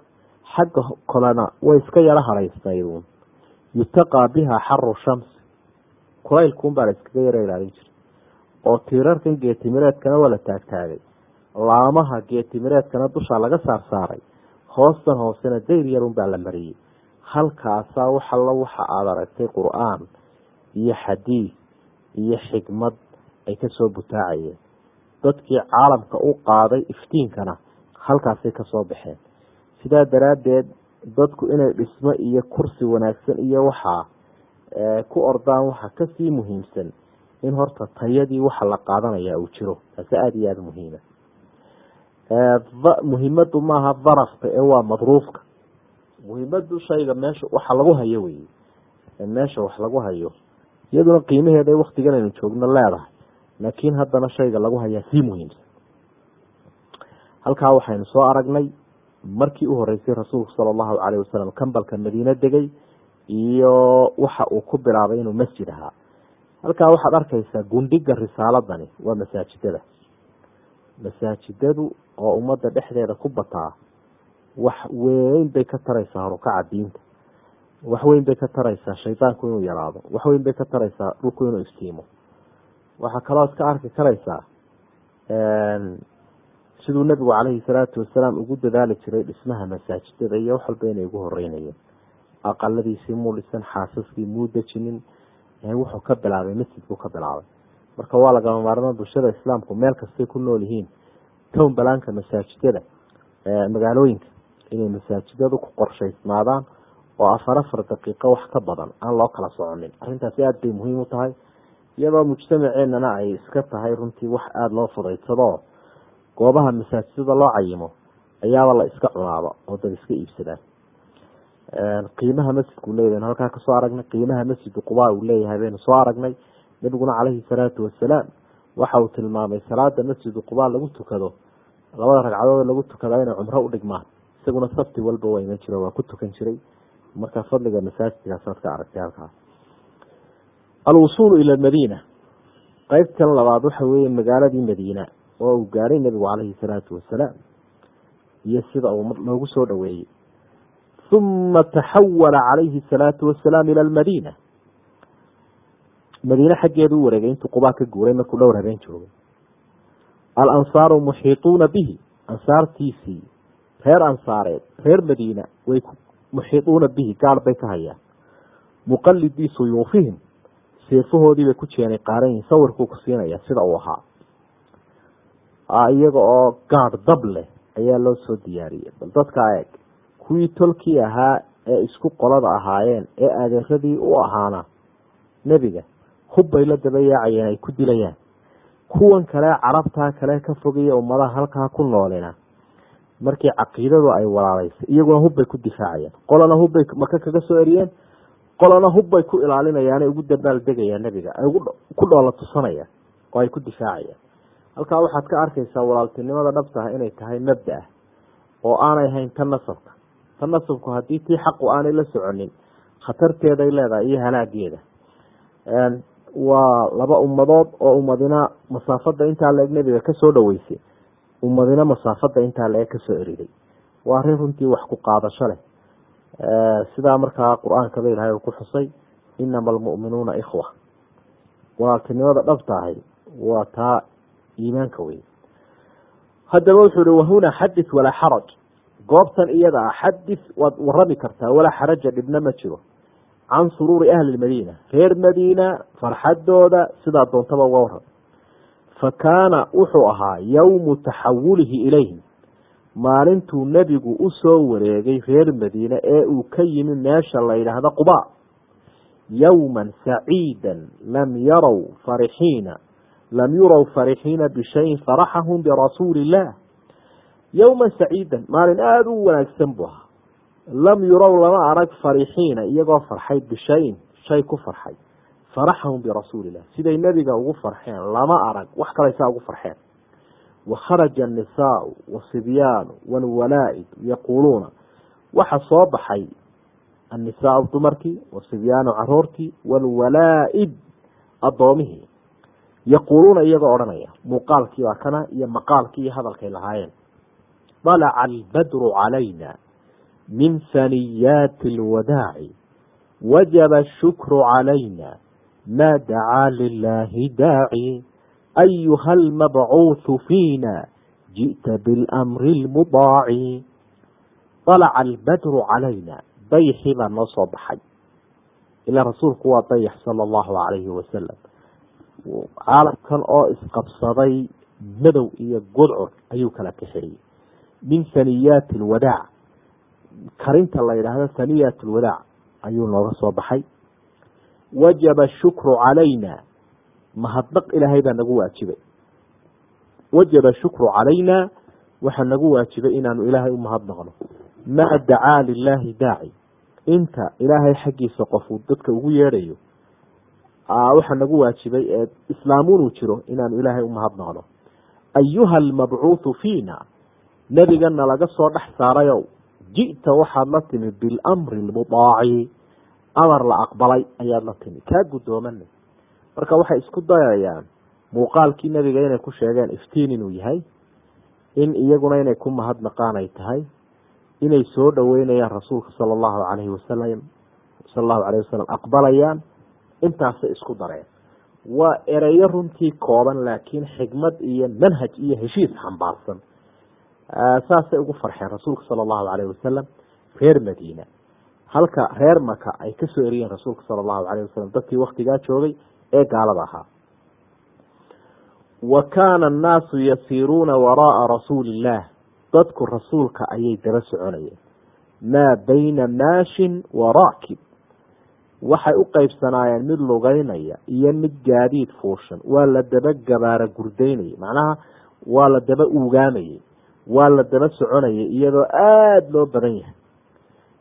xagga kolena way iska yaro haraysnayduun yutaqaa biha xaru shamsi. Kulaylkuunbaa la iskaga yaro ilaalin jiray oo tiirarkan geetimireedkana waa la taagtaagay. Laamaha geetimireedkana dushaa laga saar saaray. Hoostan hoosena dayr yarunbaa la mariyey. Halkaasaa wax allo waxa aada aragtay qur'aan iyo xadiid iyo xikmad ay ka soo butaacayeen. Dadkii caalamka u qaaday iftiinkana halkaasay ka soo baxeen. Sidaa daraaddeed dadku inay dhismo iyo kursi wanaagsan iyo waxaa ku ordaan waxa ka sii muhiimsan in horta tayadii waxa la qaadanaya uu jiro. Taasi aada iyo aada muhiima muhiimadu maaha darafka ee waa madruufka. Muhiimadu shayga meesha waxa lagu hayo wey meesha wax lagu hayo. Iyaduna qiimaheeda waktigan aynu joogno leedahay. Laakiin haddana shayga lagu hayaa sii muhiimsan halkaa waxaynu soo aragnay markii u horeysay rasuulku sala allahu calayh wasalam kambalka madiine degay iyo waxa uu ku bilaabay inuu masjid ahaa halkaa waxaad arkaysaa gundhiga risaaladani waa masaajidada. Masaajidadu oo ummadda dhexdeeda ku bataa wax weyn bay ka taraysaa horukaca diinta. Wax weyn bay ka taraysaa shaydaanku inuu yaraado. Wax weyn bay ka taraysaa dhulku inuu iftiimo. Waxaa kaloo iska arki karaysaa siduu nebigu caleyhi salaatu wasalaam ugu dadaali jiray dhismaha masaajidada iyo wax walba inay ugu horeynayeen aqaladiisii muu xaasaskii muu dejinin wuxuu ka bilaabay masjidkuu ka bilaabay. Marka waa lagama maarmaan bulshada islaamku meel kastay ku nool yihiin town balaanka masaajidada magaalooyinka inay masaajidadu ku qorshaysnaadaan oo afar afar daqiiqo wax ka badan aan loo kala soconin. Arrintaasi aada bay muhiim u tahay iyadoo mujtamaceenana ay iska tahay runtii wax aada loo fudaydsado goobaha masaajidada loo cayimo ayaaba la iska cunaaba oo dad iska iibsadaan qiimaha masjidku leeyahay halkaa ka soo aragnay qiimaha masjidu qubaa uu leeyahay baynu soo aragnay nabiguna caleyhi salaatu wasalaam. Waxa uu tilmaamay salaada masjidu qubaa lagu tukado labada ragcadood lagu tukadaa inay cumro u isaguna sabti walba waa iman jira waa ku tukan jiray. Marka fadliga masaajidkaasaad ka aragtay halkaas. Alwusuulu ila almadiina. Qeybtan labaad waxa weeye magaaladii madiina oo uu gaadhay nebigu caleyhi salaatu wasalaam iyo sida uu loogu soo dhaweeyey uma taxawala calayhi asalaatu wasalaam ila almadiina madiine xaggeedu u wareegay intuu qubaa ka guuray markuu dhowr habeen joogay alansaaru muxiituuna bihi ansaartiisii reer ansaareed reer madiina way muxiituuna bihi gaal bay ka hayaan muqalidii suyuufihim seefahoodiibay ku jeenay qaarayin sawirkuu ku siinaya sida uu ahaa iyaga oo gaadh dab leh ayaa loo soo diyaariyey bal dadkaa eeg kuwii tolkii ahaa ee isku qolada ahaayeen ee adeeradii u ahaana nebiga hubbay la daba yaacayeen ay ku dilayaan. Kuwan kale carabtaa kale ka fogaya ummadaha halkaa ku noolina. Markii caqiidadu ay walaalaysay iyaguna hubbay ku difaacayeen. Qolana hubbay maka kaga soo eriyeen. Qolana hubbay ku ilaalinayaan ugu dabaal degayaan nebiga ay ku dhoola tusanayaan oo ay ku difaacayaan. Halkaa waxaad ka arkaysaa walaaltinimada dhabtaha inay tahay mabda ah oo aanay hayn tan nasabka nasabku haddii tii xaqu aanay la soconin khatarteeday leedahay iyo halaageeda waa laba ummadood oo ummadina masaafada intaa la-eg nebiga ka soo dhaweysay. Ummadina masaafada intaa la-eg ka soo eriday. Waa arrin runtii wax ku qaadasho leh. Sidaa markaa qur'aankaba ilahay uu ku xusay inama almu'minuuna ikhwa. Walaaltinimada dhabta ahay waa taa iimaanka wey haddaba wuxuu ihi wahuna xadith walaa xaraj goobtan iyada ah xadith waad warami kartaa walaa xaraja dhibna ma jiro. Can suruuri ahli madiina reer madiina farxadooda sidaa doontaba uga waran fa kaana wuxuu ahaa yowmu taxawulihi ilayhim. Maalintuu nebigu u soo wareegay reer madiine ee uu ka yimi meesha la yidhaahdo quba. Yowman saciida lam yarow farixiina lam yurow farixiina bishayin faraxahum birasuuli illah yowman saciidan maalin aada u wanaagsan buu ahaa lam yurow lama arag farixiina iyagoo farxay bishayin shay ku farxay faraxahum birasuuli illah siday nebiga ugu farxeen lama arag wax kalaysaa ugu farxeen wakharaja annisaau wasibyaanu walwalaa-id yaquuluuna waxa soo baxay annisaau dumarkii wasibyaanu caruurtii walwalaa-id addoomihii yaquuluuna iyagoo odhanaya muuqaalkii baa kana iyo maqaalkii iyo hadalkay lahaayeen albadru calayna min saniyaati alwadaaci wajaba ashukru calayna ma dacaa lilaahi daaci ayuha almabcuuhu fiina ji'ta biاlamri اlmudaaci dalaca albadru calayna dayxii baa noo soo baxay ilaa rasuulku waa dayax sala allahu calayhi wasalam caalamkan oo isqabsaday madow iyo godcod ayuu kala kaxeeyey min saniyaati alwadaac karinta la yidhaahdo saniyat alwadaac ayuu nooga soo baxay. Wajaba ashukru calayna mahadnaq ilaahay baa nagu waajibay. Wajaba shukru calayna waxaa nagu waajibay inaanu ilaahay u maa dacaa lilaahi daaci inta ilaahay xaggiisa qofuu dadka ugu yeedhayo waxaa nagu waajibay ee islaamunuu jiro inaanu ilaahay u ayuha almabcuuthu fiina nebigana laga soo dhex saarayow ji'ta waxaad la timi bilamri lmudaaci. Amar la aqbalay ayaad la timi. Kaa guddoomanay. Marka waxay isku dayayaan muuqaalkii nebiga inay ku sheegeen iftiin inuu yahay in iyaguna inay ku mahadnaqaan ay tahay inay soo dhaweynayaan rasuulka sala allahu calayhi wasalam sala allahu calayh wasalam aqbalayaan intaasay isku dareen. Waa ereyo runtii kooban laakiin xikmad iyo manhaj iyo heshiis xambaarsan saasay ugu farxeen rasuulka sala allahu calayhi wasalam reer madiina. Halka reer maka ay ka soo eriyeen rasuulka sala allahu calayh wasalam dadkii waktigaa joogay ee gaalada ahaa. Wa kaana annaasu yasiiruuna waraaa rasuuli illaah dadku rasuulka ayay daba soconayeen. Maa bayna maashin wa raakib. Waxay u qeybsanaayeen mid lugeynaya iyo mid gaadiid fuushan. Waa la daba gabaara gurdaynayay. Macnaha waa la daba uugaamayay waa la daba soconayay iyadoo aada loo badan yahay.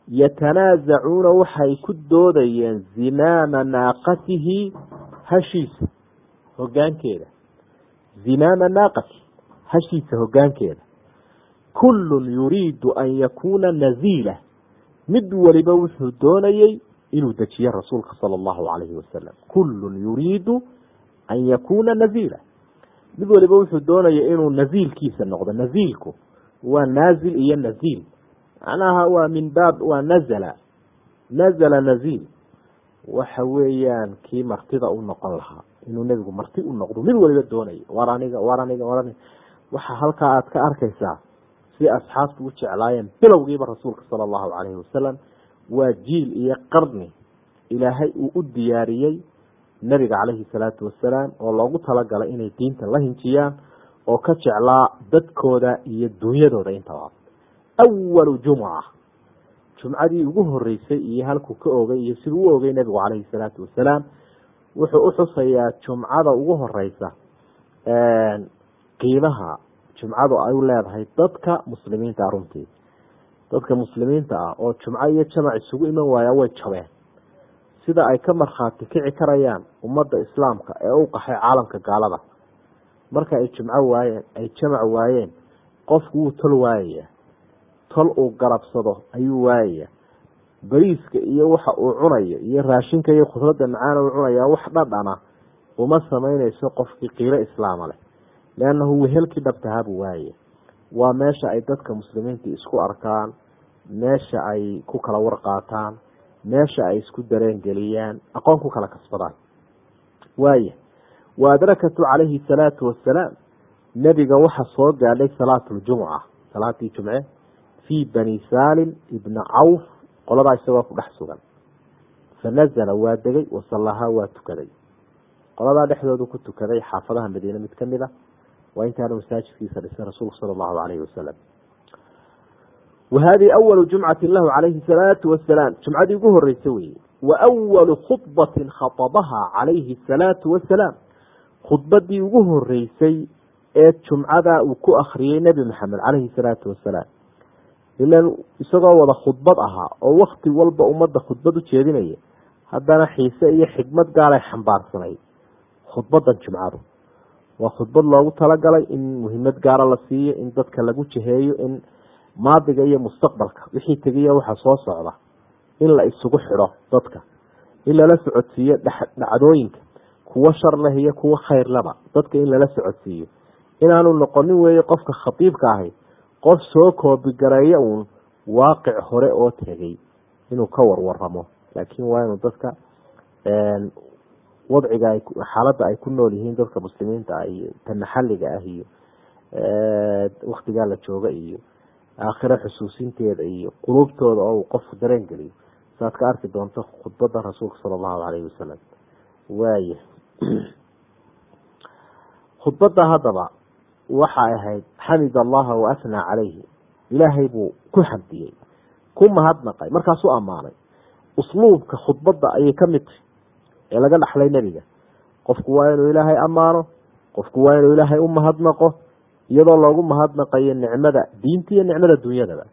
Yatanaasacuuna waxay ku doodayeen zimaama naaqatihi hashiisa hogaankeeda. Zimaama naaqati hashiisa hogaankeeda. Kullun yuriidu an yakuuna naziila. Mid waliba wuxuu doonayey inuu dejiyo rasuulka sala allahu calayhi wasalam kullun yuriidu an yakuuna naziila mid waliba wuxuu doonaya inuu naziilkiisa noqdo naziilku. Waa naazil iyo naziil. Macnaha waa min baab waa nazala. Nazala naziil. Waxa weeyaan kii martida u noqon lahaa inuu nebigu marti u noqdo mid waliba doonayo. War aniga war aniga war aniga. Waxa halkaa aad ka arkaysaa si asxaabtu u jeclaayeen bilowgiiba rasuulka sala allahu calayhi wasalam waa jiil iyo qarni ilaahay uu u diyaariyey nebiga calayhi salaatu wasalaam oo loogu talagalay inay diinta la hinjiyaan oo ka jeclaa dadkooda iyo dunyadooda intaba awalu jumca jumcadii ugu horeysay iyo halkuu ka ogay iyo siduu u ogay nebigu calayhi salaatu wasalaam wuxuu u xusayaa jumcada ugu horeysa qiimaha jumcadu ay u leedahay dadka muslimiinta runtii. Dadka muslimiinta ah oo jumco iyo jamac isugu iman waaya way jabeen sida ay ka markhaati kici karayaan ummadda islaamka ee u qaxay caalamka gaalada. Marka ay jumco waayeen ay jamac waayeen qofku wuu tol waayaya tol uu garabsado ayuu waayaya bariiska iyo waxa uu cunayo iyo raashinka iyo khudradda macaana uu cunaya wax dhadhana. Uma samaynayso qofkii qiilo islaama leh leannahu wehelkii dhabtahaabuu waayaya waa meesha ay dadka muslimiinta isku arkaan meesha ay ku kala warqaataan meesha ay isku dareen geliyaan aqoon ku kala kasbadaan waaya wa adrakatu calayhi salaatu wasalaam nebiga waxa soo gaadhay salaatu ljumuca salaadii jumce fii bani salim ibna cawf qoladaa isagoo ku dhex sugan. Fanazala waa degay wasallahaa waa tukaday. Qoladaa dhexdoodu ku tukaday xaafadaha madiine mid ka mid a waa intaana masaajidkiisa dhisay rasuulku sala allahu alayhi wasalam wa hadihi awalu jumcatin lahu calayhi salaatu wasalaam jumcadii ugu horeysa weye wa khudbatin khatabaha calayhi asalaatu wasalaam khudbadii ugu horeysay ee jumcada uu ku akriyey nebi maxamed calayhi salaatu wasalaam ilan isagoo wada khudbad ahaa oo wakti walba ummadda khudbad u jeedinaya haddana xiise iyo xikmad gaalay xambaarsanayd khudbadan jumcadu waa khudbad loogu talagalay in muhiimad gaara la siiyo in dadka lagu jiheeyo in maadiga iyo mustaqbalka. Wixii tegiya waxa soo socda. In la isugu xidho dadka. In lala socodsiiyo dhacdooyinka. Kuwo shar leh iyo kuwo khayr leba dadka in lala socodsiiyo. Inaanu noqonin weeye qofka khatiibka ahi qof soo koobigareeya uun waaqic hore oo tegay. Inuu ka warwaramo. Laakiin waa inuu dadka wadciga xaaladda ay ku nool yihiin dadka muslimiinta ah iyo ah iyo waktigaa la jooga iyo aakhiro xusuusinteeda iyo quluubtooda oo uu qofku dareen geliyo. Saaad ka arki doonto khudbada rasuulka sala allahu calayhi wasalam waaya [CLEARS THROAT] khudbadda haddaba waxay ahayd xamid allaha wa athnaa calayhi ilaahay buu ku xamdiyey ku mahadnaqay markaasuu ammaanay. Usluubka khudbadda ayay ka mid tahay ee laga dhaxlay nebiga. Qofku waa inuu ilaahay ammaano qofku waa inuu ilaahay u mahadnaqo iyadoo loogu mahadnaqayo nicmada diinta iyo nicmada dunyadaba.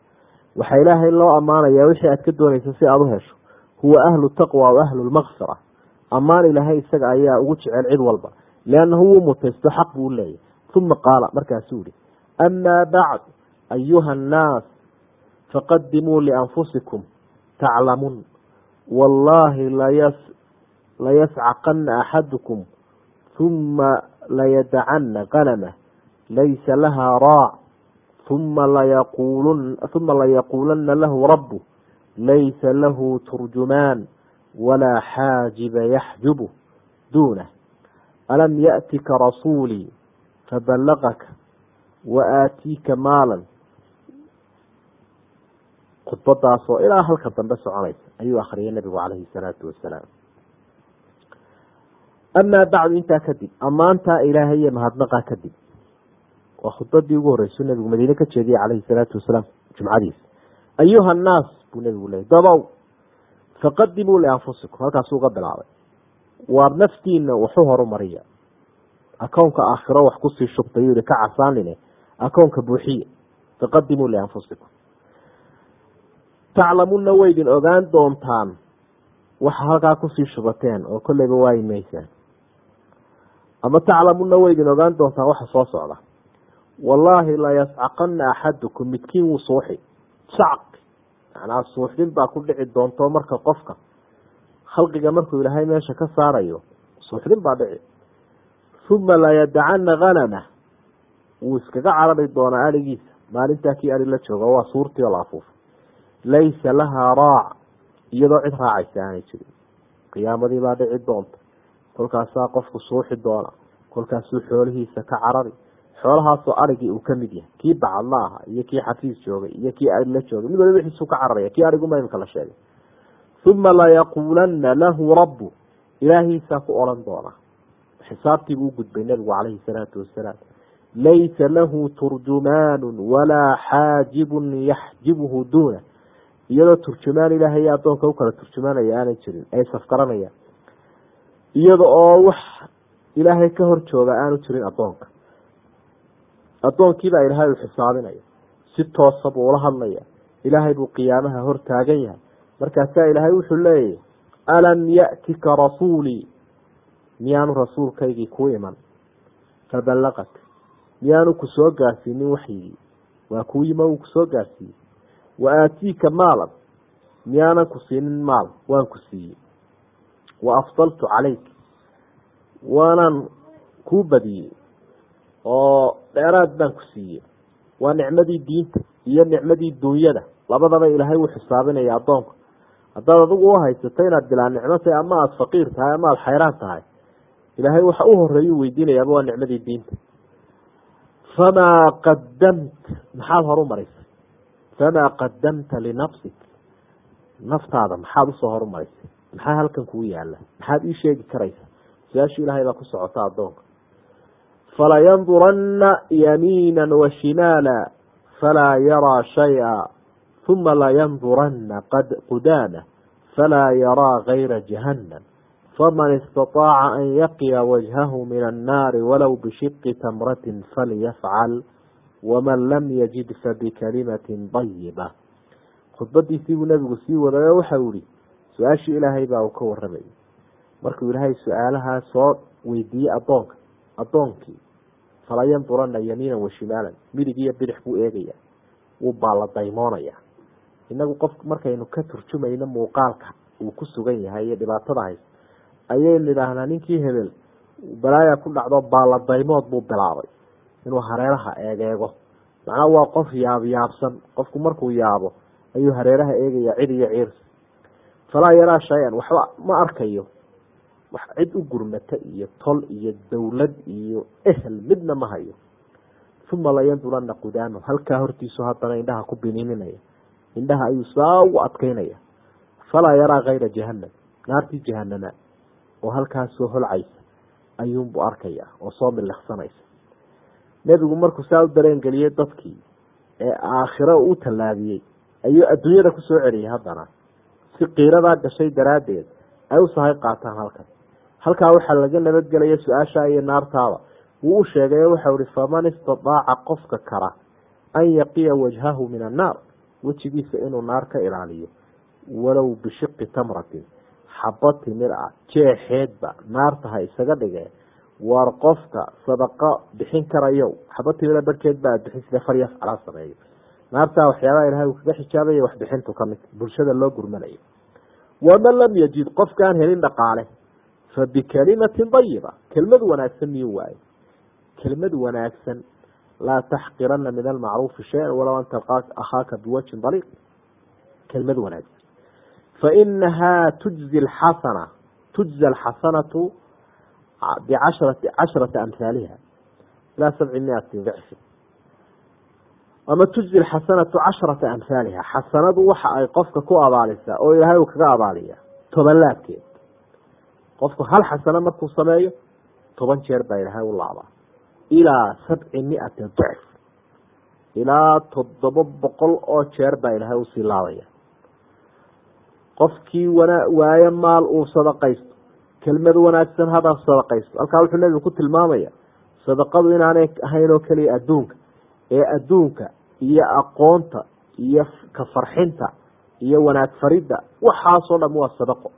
Waxaa ilaahay loo ammaanayaa wixii aad ka doonaysa si aada u hesho. Huwa ahlu taqwa wa ahlu lmakfira ammaan ilaahay isaga ayaa ugu jecel cid walba. Liannahu wuu mutaysto xaq buu leeyahy uma qaala markaasuu yihi amaa bacd ayuha annaas faqadimuu lianfusikum taclamuun wallahi layascaqana axadukum uma layadacana ganamah laysa laha raac uma layaquulana lahu rabu laysa lahu turjumaan walaa xaajiba yaxjubu duunah alam yaأtika rasuulii fabalagaka wa aatiika maalan khudbadaasoo ilaa halka dambe soconaysa ayuu akriyay nabigu calayhi salaatu wasalaam amaa bacdu intaa kadib ammaantaa ilaahay iyo kadib waa khudbadii ugu horreysau nabigu madiine ka jeediyey calayhi salaatu wasalaam jumcadiisa ayuha annaas buu nabigu leeyay dabow faqadimuu lianfusikum halkaasuu uga bilaabay. Waar naftiina waxu horumariya. Akownka aakhiro wax ku sii shubtay yuu yihi ka casaanine akownka buuxiya faqadimuu lianfusikum taclamuna waydin ogaan doontaan waxa halkaa ku sii shubateen oo kolleyba waayi maysaan ama taclamuna waydin ogaan doontaan waxa soo socda wallaahi layascaqana axadukum midkiin wuu suuxi. Sacq. Macnaa suuxdin baa ku dhici doonto marka qofka. Khalqiga markuu ilaahay meesha ka saarayo suuxdin baa dhici. Uma layadacana hanama wuu iskaga carari doonaa arigiisa. Maalintaa kii ari la jooga waa suurtii oo la afuufay. Laysa lahaa raac. Iyadoo cid raacaysa aanay jirin. Qiyaamadii baa dhici doonta. Kolkaasaa qofku suuxi doona kolkaasuu xoolihiisa ka carari xoolahaasoo arigii uu ka mid yahay. Kii bacadla aha iyo kii xafiis joogay iyo kii la joogay. Mid waliba wixiisuu ka cararaya kii ariguma imika la sheegay. Uma layaquulana lahu rabu ilaahiisaa ku odhan doona. Xisaabtii buu gudbay nabigu calayhi salaatu wasalaam laysa lahu turjumaanu walaa xaajibun yaxjibuhu duuna. Iyadoo turjumaan ilaahay iyo addoonka u kala turjumaanaya aanay jirin ay safgaranayaan iyada oo wax ilaahay ka hor jooga aanu jirin addoonka addoonkiibaa ilaahay uu xisaabinaya. Si toosa buu ula hadlaya. Ilaahay buu qiyaamaha hor taagan yahay. Markaasaa ilaahay wuxuu leeyahy alam yatika rasuulii miyaanu rasuulkaygii ku iman. Faballaqak miyaanu ku soo gaarsiinin waxyigii. Waa kuu yima uu ku soo gaarsiiyey. Wa aatiika maalan. Miyaanan ku siinin maal waan ku siiyey. Wa afdaltu calayk. Waanaan kuu badiyey oo dheeraad baan ku siiyey. Waa nicmadii diinta iyo nicmadii duunyada labadaba ilaahay wuu xisaabinaya addoonka haddaad adigu u haysato inaad bilaa nicmo tahay ama aada faqiir tahay ama aada xayraan tahay ilaahay waxa u horeeyuu weydiinayaaba waa nicmadii diinta. Famaa qadamt maxaad horu marisay famaa qadamta linafsik. Naftaada maxaad u soo horumarisay maxaa halkan kuu yaalla maxaad ii sheegi karaysa su'aasha ilaahay baa ku socota addoonka falayanduranna yamiina washimaala falaa yaraa shaya uma layanduranna qudaama falaa yaraa gayra jahannam faman istaطaaca an yaqiya wajhahu min annaari walow bishiqi tamratin falyafcal waman lam yajid fabikalimatin dayiba khudbadiisii buu nebigu sii waday oo waxau yihi su'aashii ilaahay baa uu ka waramayay markuu ilaahay su'aalahaa soo weydiiyey addoonka addoonkii fala yandurana yamiinan washimaalan midig iyo bidix buu eegaya wuu baalla daymoonaya inagu qof markaynu ka turjumayno muuqaalka uu ku sugan yahay iyo dhibaatada hays ayaynu idhaahnaa ninkii hebel balaaya ku dhacdo baalla daymood buu bilaabay inuu hareeraha eegeego macnaha waa qof yaabyaabsan qofku markuu yaabo. Ayuu hareeraha eegaya cid iyo ciirsi falaa yaraa shay-an waxba ma arkayo wax cid u gurmata iyo tol iyo dowlad iyo ehel midna ma hayo. Uma layandurana qudaama halkaa hortiisu haddana indhaha ku binininaya. Indhaha ayuu saa ugu adkeynaya falaa yaraa kayra jahanam naartii jahanama oo halkaasoo holcaysa ayuunbuu arkaya oo soo miliqsanaysa nebigu markuu saa u dareengeliyey dadkii ee aakhiro u tallaabiyey ayuu adduunyada ku soo celiyay haddana. Si kiiradaa gashay daraaddeed ay u sahay qaataan halkan halkaa waxaa laga nabadgelaya su'aasha iyo naartaada. Wuu u sheegay waxau ihi faman istidaaca qofka kara an yaqiya wajhahu min annaar wejigiisa inuu naar ka ilaaliyo. Walow bishiqi tamratin xaba timir ah jeexeedba naarta ha isaga dhigee. Waar qofka sadaqo bixin karayo xaba timira barkeed ba bixin sida faryaf calaa sameeyo. Naartaa waxyaabaha ilahay uu kaga xijaabaya waxbixintu ka mid bulshada loo gurmanayo. Waman lam yajid qofkaan helin dhaqaale fa bikalimatin dayiba kelmad wanaagsan miyuu waayo kelmad wanaagsan laa taxqirana min almacruufi shayan walow an talqaa akhaaka biwajhin daliiq. Kelmad wanaagsan. Fainahaa tujzi alxasana tujza alxasanatu bicasharati casharati amhaaliha ilaa sabci miati dicfi ama tujzi alxasanatu casharata amhaaliha xasanadu waxa ay qofka ku abaalisaa oo ilaahay uu kaga abaaliya toban laabkeed qofku hal xasano markuu sameeyo toban jeer baa ilaahay u laabaa. Ilaa sabci miati dicf. Ilaa toddoba boqol oo jeer baa ilaahay u sii laabaya. Qofkii wana waayo maal uu sadaqaysto kelmad wanaagsan hada sadaqaysto. Halkaa wuxuu nebigu ku tilmaamaya sadaqadu inaanay ahayn oo keliya adduunka ee adduunka iyo aqoonta iyo ka farxinta iyo wanaag faridda waxaasoo dham waa sadaqo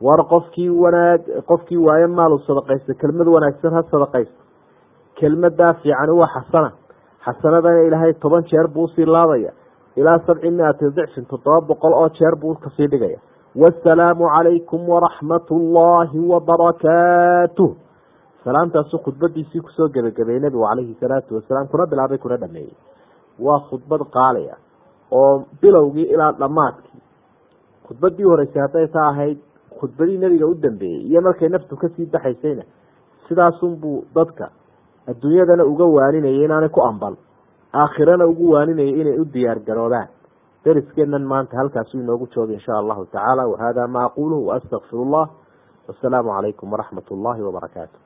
war qofkii wanaag qofkii waayo maal uu sadaqaysto kelmad wanaagsan ha sadaqaysto. Kelmadaa fiicani waa xasana. Xasanadana ilaahay toban jeer buu u sii laabaya. Ilaa sabci miati dicfin toddoba boqol oo jeer buu ka sii dhigaya. Wasalaamu calaykum waraxmat ullaahi wabarakaatuh salaamtaasu khudbadiisii ku soo gebagabeeyey nebigu calayhi salaatu wasalaam kuna bilaabay kuna dhameeyey. Waa khudbad qaali oo bilowgii ilaa dhammaadkii khudbadii horeysay hadday taa ahayd khudbadii nebiga u dambeeyey iyo markay naftu ka sii baxaysayna sidaasunbuu dadka adduunyadana uga waaninayay inaanay ku ambal aakhirana ugu waaninayay inay u diyaar garoobaan. Dariskeenan maanta halkaasu inoogu jooga insha allahu tacaala wahada ma aquluhu waastaqfir llah wasalaamu calaykum waraxmat ullahi wabarakaatu